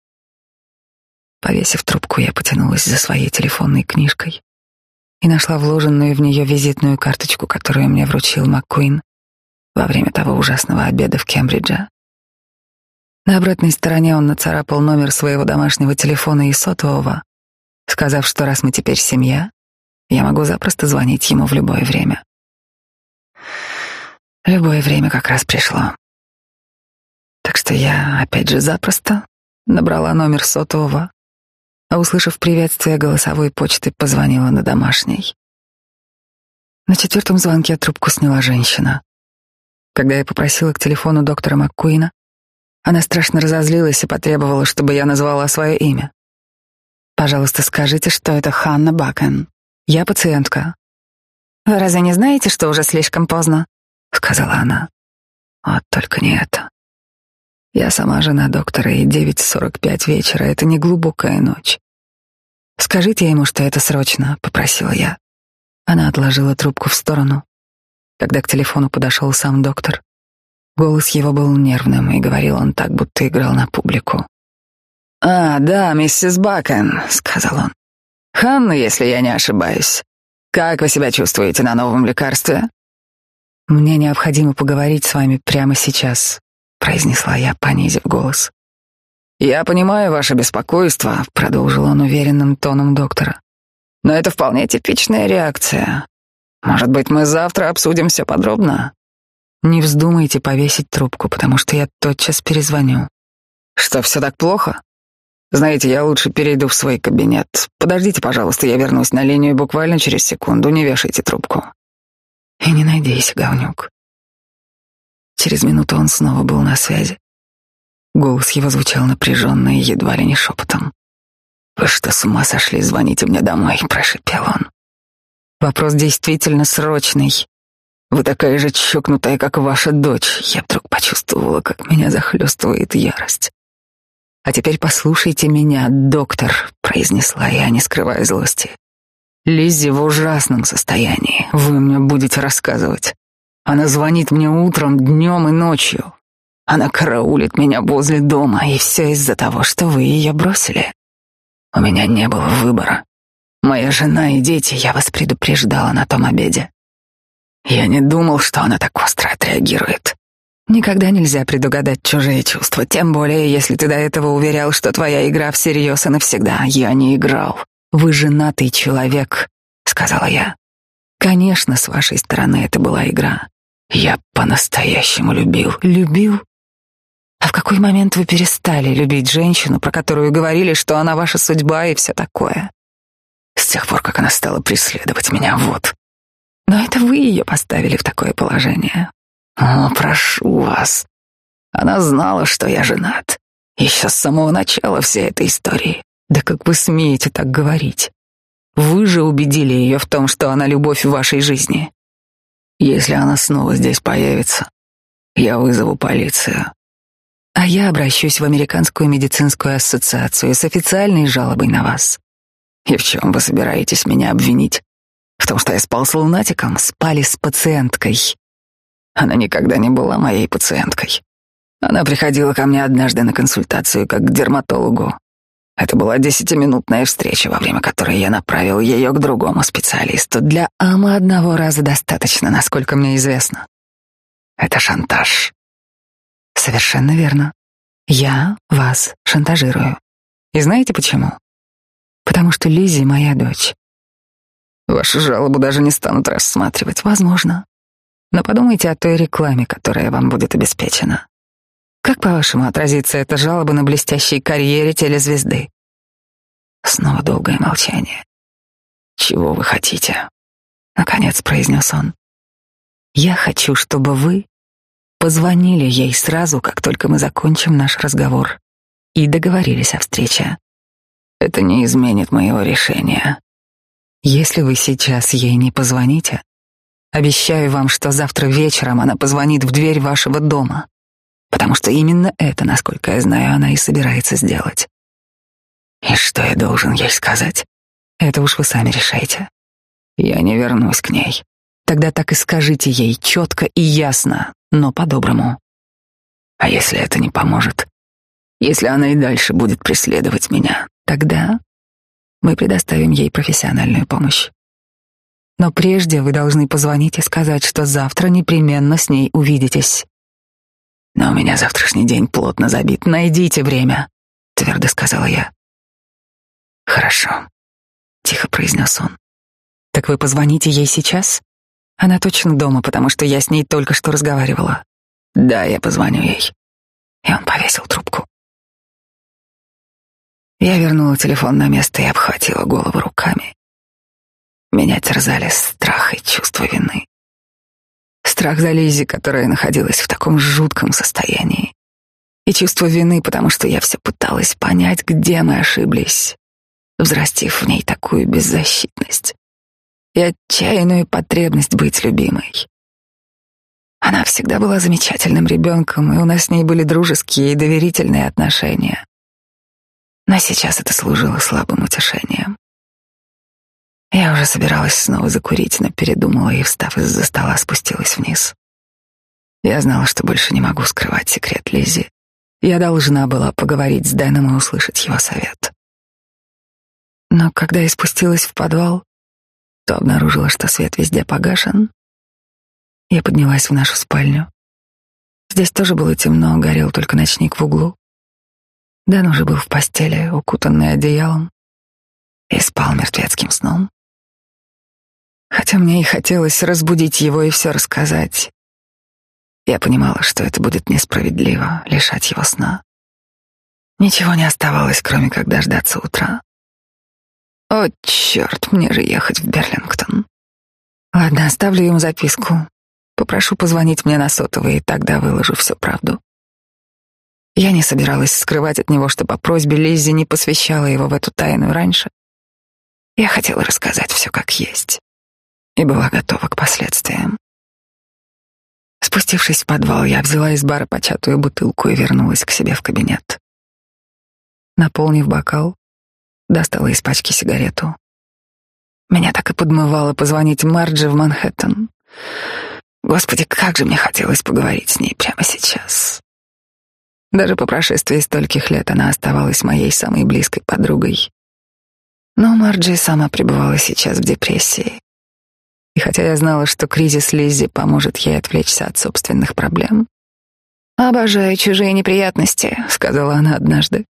Повесив трубку, я потянулась за своей телефонной книжкой и нашла вложенную в нее визитную карточку, которую мне вручил МакКуин во время того ужасного обеда в Кембридже. На обратной стороне он нацарапал номер своего домашнего телефона и сотового, сказав, что раз мы теперь семья, я могу запросто звонить ему в любое время. Любое время как раз пришло. Так что я, опять же, запросто набрала номер сотового, а, услышав приветствие голосовой почты, позвонила на домашний. На четвертом звонке трубку сняла женщина. Когда я попросила к телефону доктора МакКуина, она страшно разозлилась и потребовала, чтобы я назвала свое имя. «Пожалуйста, скажите, что это Ханна Бакен. Я пациентка». «Вы разве не знаете, что уже слишком поздно?» — сказала она. «Вот только не это. Я сама жена доктора, и 9.45 вечера — это не глубокая ночь. Скажите ему, что это срочно», — попросила я. Она отложила трубку в сторону. Когда к телефону подошел сам доктор, Голос его был нервным, и говорил он так, будто играл на публику. «А, да, миссис Бакен», — сказал он. «Ханна, если я не ошибаюсь. Как вы себя чувствуете на новом лекарстве?» «Мне необходимо поговорить с вами прямо сейчас», — произнесла я, понизив голос. «Я понимаю ваше беспокойство», — продолжил он уверенным тоном доктора. Но это вполне типичная реакция. Может быть, мы завтра обсудим все подробно? Не вздумайте повесить трубку, потому что я тотчас перезвоню. Что, все так плохо? Знаете, я лучше перейду в свой кабинет. Подождите, пожалуйста, я вернусь на линию буквально через секунду. Не вешайте трубку. И не надейся, говнюк. Через минуту он снова был на связи. Голос его звучал напряженно и едва ли не шепотом. «Вы что, с ума сошли? Звоните мне домой», — прошепел он. «Вопрос действительно срочный. Вы такая же чокнутая, как ваша дочь. Я вдруг почувствовала, как меня захлестывает ярость. А теперь послушайте меня, доктор, произнесла я, не скрывая злости. Лиззи в ужасном состоянии. Вы мне будете рассказывать. Она звонит мне утром, днем и ночью. Она караулит меня возле дома, и все из-за того, что вы ее бросили. У меня не было выбора. Моя жена и дети, я вас предупреждала на том обеде. Я не думал, что она так остро отреагирует. Никогда нельзя предугадать чужие чувства, тем более, если ты до этого уверял, что твоя игра всерьез и навсегда. Я не играл. Вы женатый человек, сказала я. Конечно, с вашей стороны это была игра. Я по-настоящему любил. Любил? А в какой момент вы перестали любить женщину, про которую говорили, что она ваша судьба и все такое? С тех пор, как она стала преследовать меня, вот. Но это вы ее поставили в такое положение. О, прошу вас. Она знала, что я женат. Еще с самого начала всей этой истории. Да как вы смеете так говорить? Вы же убедили ее в том, что она любовь в вашей жизни. Если она снова здесь появится, я вызову полицию. А я обращусь в Американскую медицинскую ассоциацию с официальной жалобой на вас. И в чем вы собираетесь меня обвинить? В том, что я спал с лунатиком, спали с пациенткой. Она никогда не была моей пациенткой. Она приходила ко мне однажды на консультацию как к дерматологу. Это была десятиминутная встреча, во время которой я направил ее к другому специалисту. Для Амы одного раза достаточно, насколько мне известно. Это шантаж. Совершенно верно. Я вас шантажирую. И знаете почему? Потому что Лизи моя дочь. Вашу жалобу даже не станут рассматривать. Возможно. Но подумайте о той рекламе, которая вам будет обеспечена. Как, по-вашему, отразится эта жалоба на блестящей карьере телезвезды? Снова долгое молчание. «Чего вы хотите?» — наконец произнес он. «Я хочу, чтобы вы позвонили ей сразу, как только мы закончим наш разговор, и договорились о встрече. Это не изменит моего решения. Если вы сейчас ей не позвоните, обещаю вам, что завтра вечером она позвонит в дверь вашего дома, потому что именно это, насколько я знаю, она и собирается сделать. И что я должен ей сказать? Это уж вы сами решайте. Я не вернусь к ней. Тогда так и скажите ей четко и ясно, но по-доброму. А если это не поможет? Если она и дальше будет преследовать меня, тогда мы предоставим ей профессиональную помощь. Но прежде вы должны позвонить и сказать, что завтра непременно с ней увидитесь. Но у меня завтрашний день плотно забит. Найдите время, твердо сказала я. Хорошо, тихо произнес он. Так вы позвоните ей сейчас? Она точно дома, потому что я с ней только что разговаривала. Да, я позвоню ей. И он повесил трубку. Я вернула телефон на место и обхватила голову руками. Меня терзали страх и чувство вины. Страх за Лизи, которая находилась в таком жутком состоянии. И чувство вины, потому что я все пыталась понять, где мы ошиблись, взрастив в ней такую беззащитность и отчаянную потребность быть любимой. Она всегда была замечательным ребенком, и у нас с ней были дружеские и доверительные отношения. Но сейчас это служило слабым утешением. Я уже собиралась снова закурить, но передумала и, встав из-за стола, спустилась вниз. Я знала, что больше не могу скрывать секрет Лизи. Я должна была поговорить с Дэном и услышать его совет. Но когда я спустилась в подвал, то обнаружила, что свет везде погашен. Я поднялась в нашу спальню. Здесь тоже было темно, горел только ночник в углу. Дэн уже был в постели, укутанный одеялом, и спал мертвецким сном. Хотя мне и хотелось разбудить его и все рассказать. Я понимала, что это будет несправедливо лишать его сна. Ничего не оставалось, кроме как дождаться утра. О, черт, мне же ехать в Берлингтон. Ладно, оставлю ему записку. Попрошу позвонить мне на сотовый, и тогда выложу всю правду. Я не собиралась скрывать от него, что по просьбе Лиззи не посвящала его в эту тайну раньше. Я хотела рассказать все как есть и была готова к последствиям. Спустившись в подвал, я взяла из бара початую бутылку и вернулась к себе в кабинет. Наполнив бокал, достала из пачки сигарету. Меня так и подмывало позвонить Марджи в Манхэттен. Господи, как же мне хотелось поговорить с ней прямо сейчас. Даже по прошествии стольких лет она оставалась моей самой близкой подругой. Но Марджи сама пребывала сейчас в депрессии. И хотя я знала, что кризис Лиззи поможет ей отвлечься от собственных проблем, «Обожаю чужие неприятности», — сказала она однажды.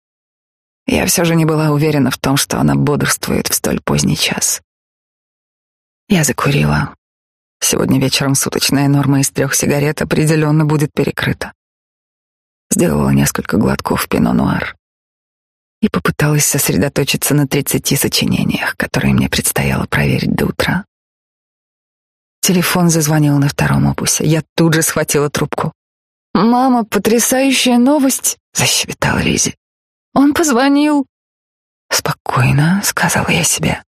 Я все же не была уверена в том, что она бодрствует в столь поздний час. Я закурила. Сегодня вечером суточная норма из трех сигарет определенно будет перекрыта. Сделала несколько глотков пино-нуар и попыталась сосредоточиться на тридцати сочинениях, которые мне предстояло проверить до утра. Телефон зазвонил на втором опусе. Я тут же схватила трубку. «Мама, потрясающая новость!» — защебетала Лизи. «Он позвонил!» «Спокойно», — сказала я себе.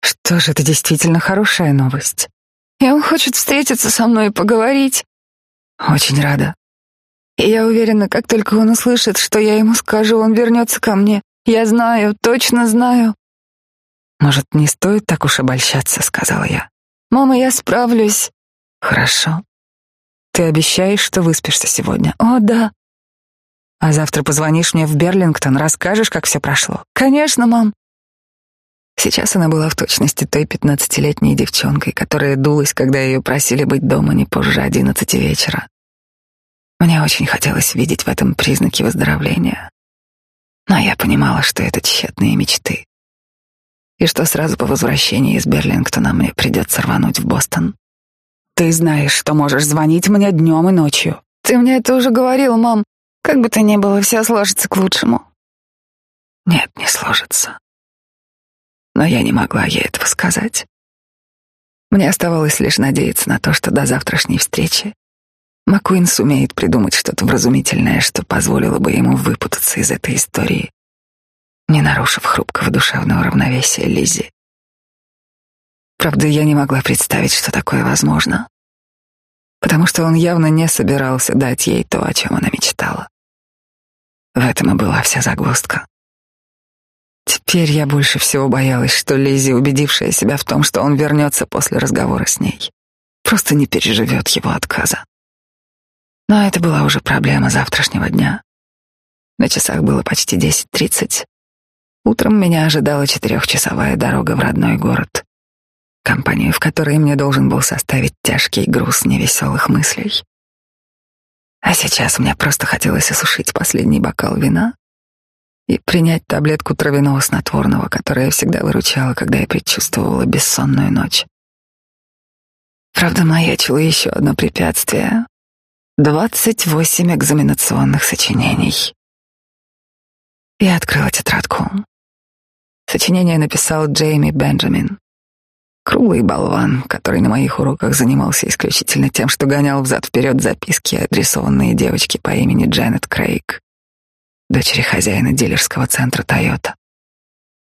«Что же, это действительно хорошая новость. И он хочет встретиться со мной и поговорить. Очень рада. И я уверена, как только он услышит, что я ему скажу, он вернется ко мне. Я знаю, точно знаю». «Может, не стоит так уж обольщаться», — сказала я. «Мама, я справлюсь». «Хорошо. Ты обещаешь, что выспишься сегодня?» «О, да». «А завтра позвонишь мне в Берлингтон, расскажешь, как все прошло?» «Конечно, мам». Сейчас она была в точности той пятнадцатилетней девчонкой, которая дулась, когда ее просили быть дома не позже одиннадцати вечера. Мне очень хотелось видеть в этом признаки выздоровления. Но я понимала, что это тщетные мечты и что сразу по возвращении из Берлингтона мне придется рвануть в Бостон. Ты знаешь, что можешь звонить мне днем и ночью. Ты мне это уже говорил, мам. Как бы то ни было, все сложится к лучшему. Нет, не сложится. Но я не могла ей этого сказать. Мне оставалось лишь надеяться на то, что до завтрашней встречи Маккуин сумеет придумать что-то вразумительное, что позволило бы ему выпутаться из этой истории не нарушив хрупкого душевного равновесия Лизи. Правда, я не могла представить, что такое возможно, потому что он явно не собирался дать ей то, о чем она мечтала. В этом и была вся загвоздка. Теперь я больше всего боялась, что Лизи, убедившая себя в том, что он вернется после разговора с ней, просто не переживет его отказа. Но это была уже проблема завтрашнего дня. На часах было почти десять тридцать. Утром меня ожидала четырехчасовая дорога в родной город, компанию, в которой мне должен был составить тяжкий груз невеселых мыслей. А сейчас мне просто хотелось осушить последний бокал вина и принять таблетку травяного снотворного, которая всегда выручала, когда я предчувствовала бессонную ночь. Правда, маячило еще одно препятствие — двадцать восемь экзаменационных сочинений. Я открыла тетрадку. Сочинение написал Джейми Бенджамин. Круглый болван, который на моих уроках занимался исключительно тем, что гонял взад-вперед записки, адресованные девочке по имени Дженнет Крейг, дочери хозяина дилерского центра Тойота,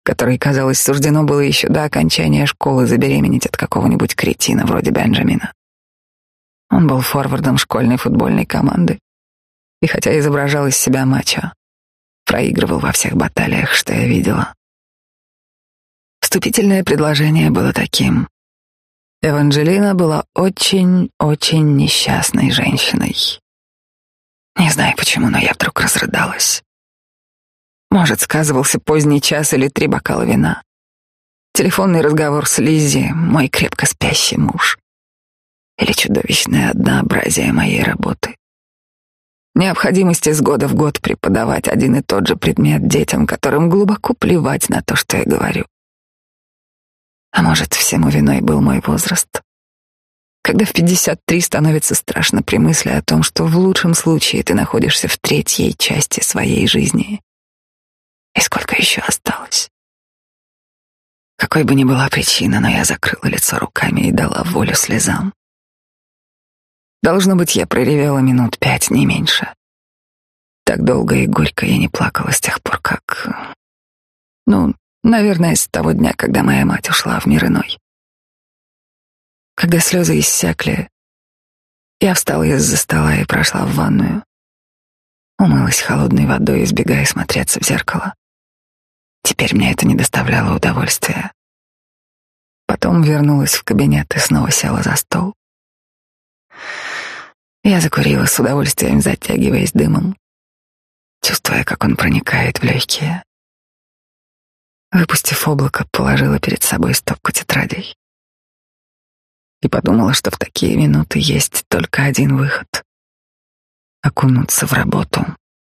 которой, казалось, суждено было еще до окончания школы забеременеть от какого-нибудь кретина вроде Бенджамина. Он был форвардом школьной футбольной команды, и хотя изображал из себя мачо, проигрывал во всех баталиях, что я видела. Вступительное предложение было таким. Эванжелина была очень-очень несчастной женщиной. Не знаю почему, но я вдруг разрыдалась. Может, сказывался поздний час или три бокала вина. Телефонный разговор с Лиззи, мой крепко спящий муж. Или чудовищное однообразие моей работы. Необходимость из года в год преподавать один и тот же предмет детям, которым глубоко плевать на то, что я говорю. А может, всему виной был мой возраст. Когда в 53 становится страшно при мысли о том, что в лучшем случае ты находишься в третьей части своей жизни. И сколько еще осталось? Какой бы ни была причина, но я закрыла лицо руками и дала волю слезам. Должно быть, я проревела минут пять, не меньше. Так долго и горько я не плакала с тех пор, как... Ну, наверное, с того дня, когда моя мать ушла в мир иной. Когда слезы иссякли, я встала из-за стола и прошла в ванную. Умылась холодной водой, избегая смотреться в зеркало. Теперь мне это не доставляло удовольствия. Потом вернулась в кабинет и снова села за стол. Я закурила с удовольствием, затягиваясь дымом, чувствуя, как он проникает в легкие. Выпустив облако, положила перед собой стопку тетрадей и подумала, что в такие минуты есть только один выход — окунуться в работу.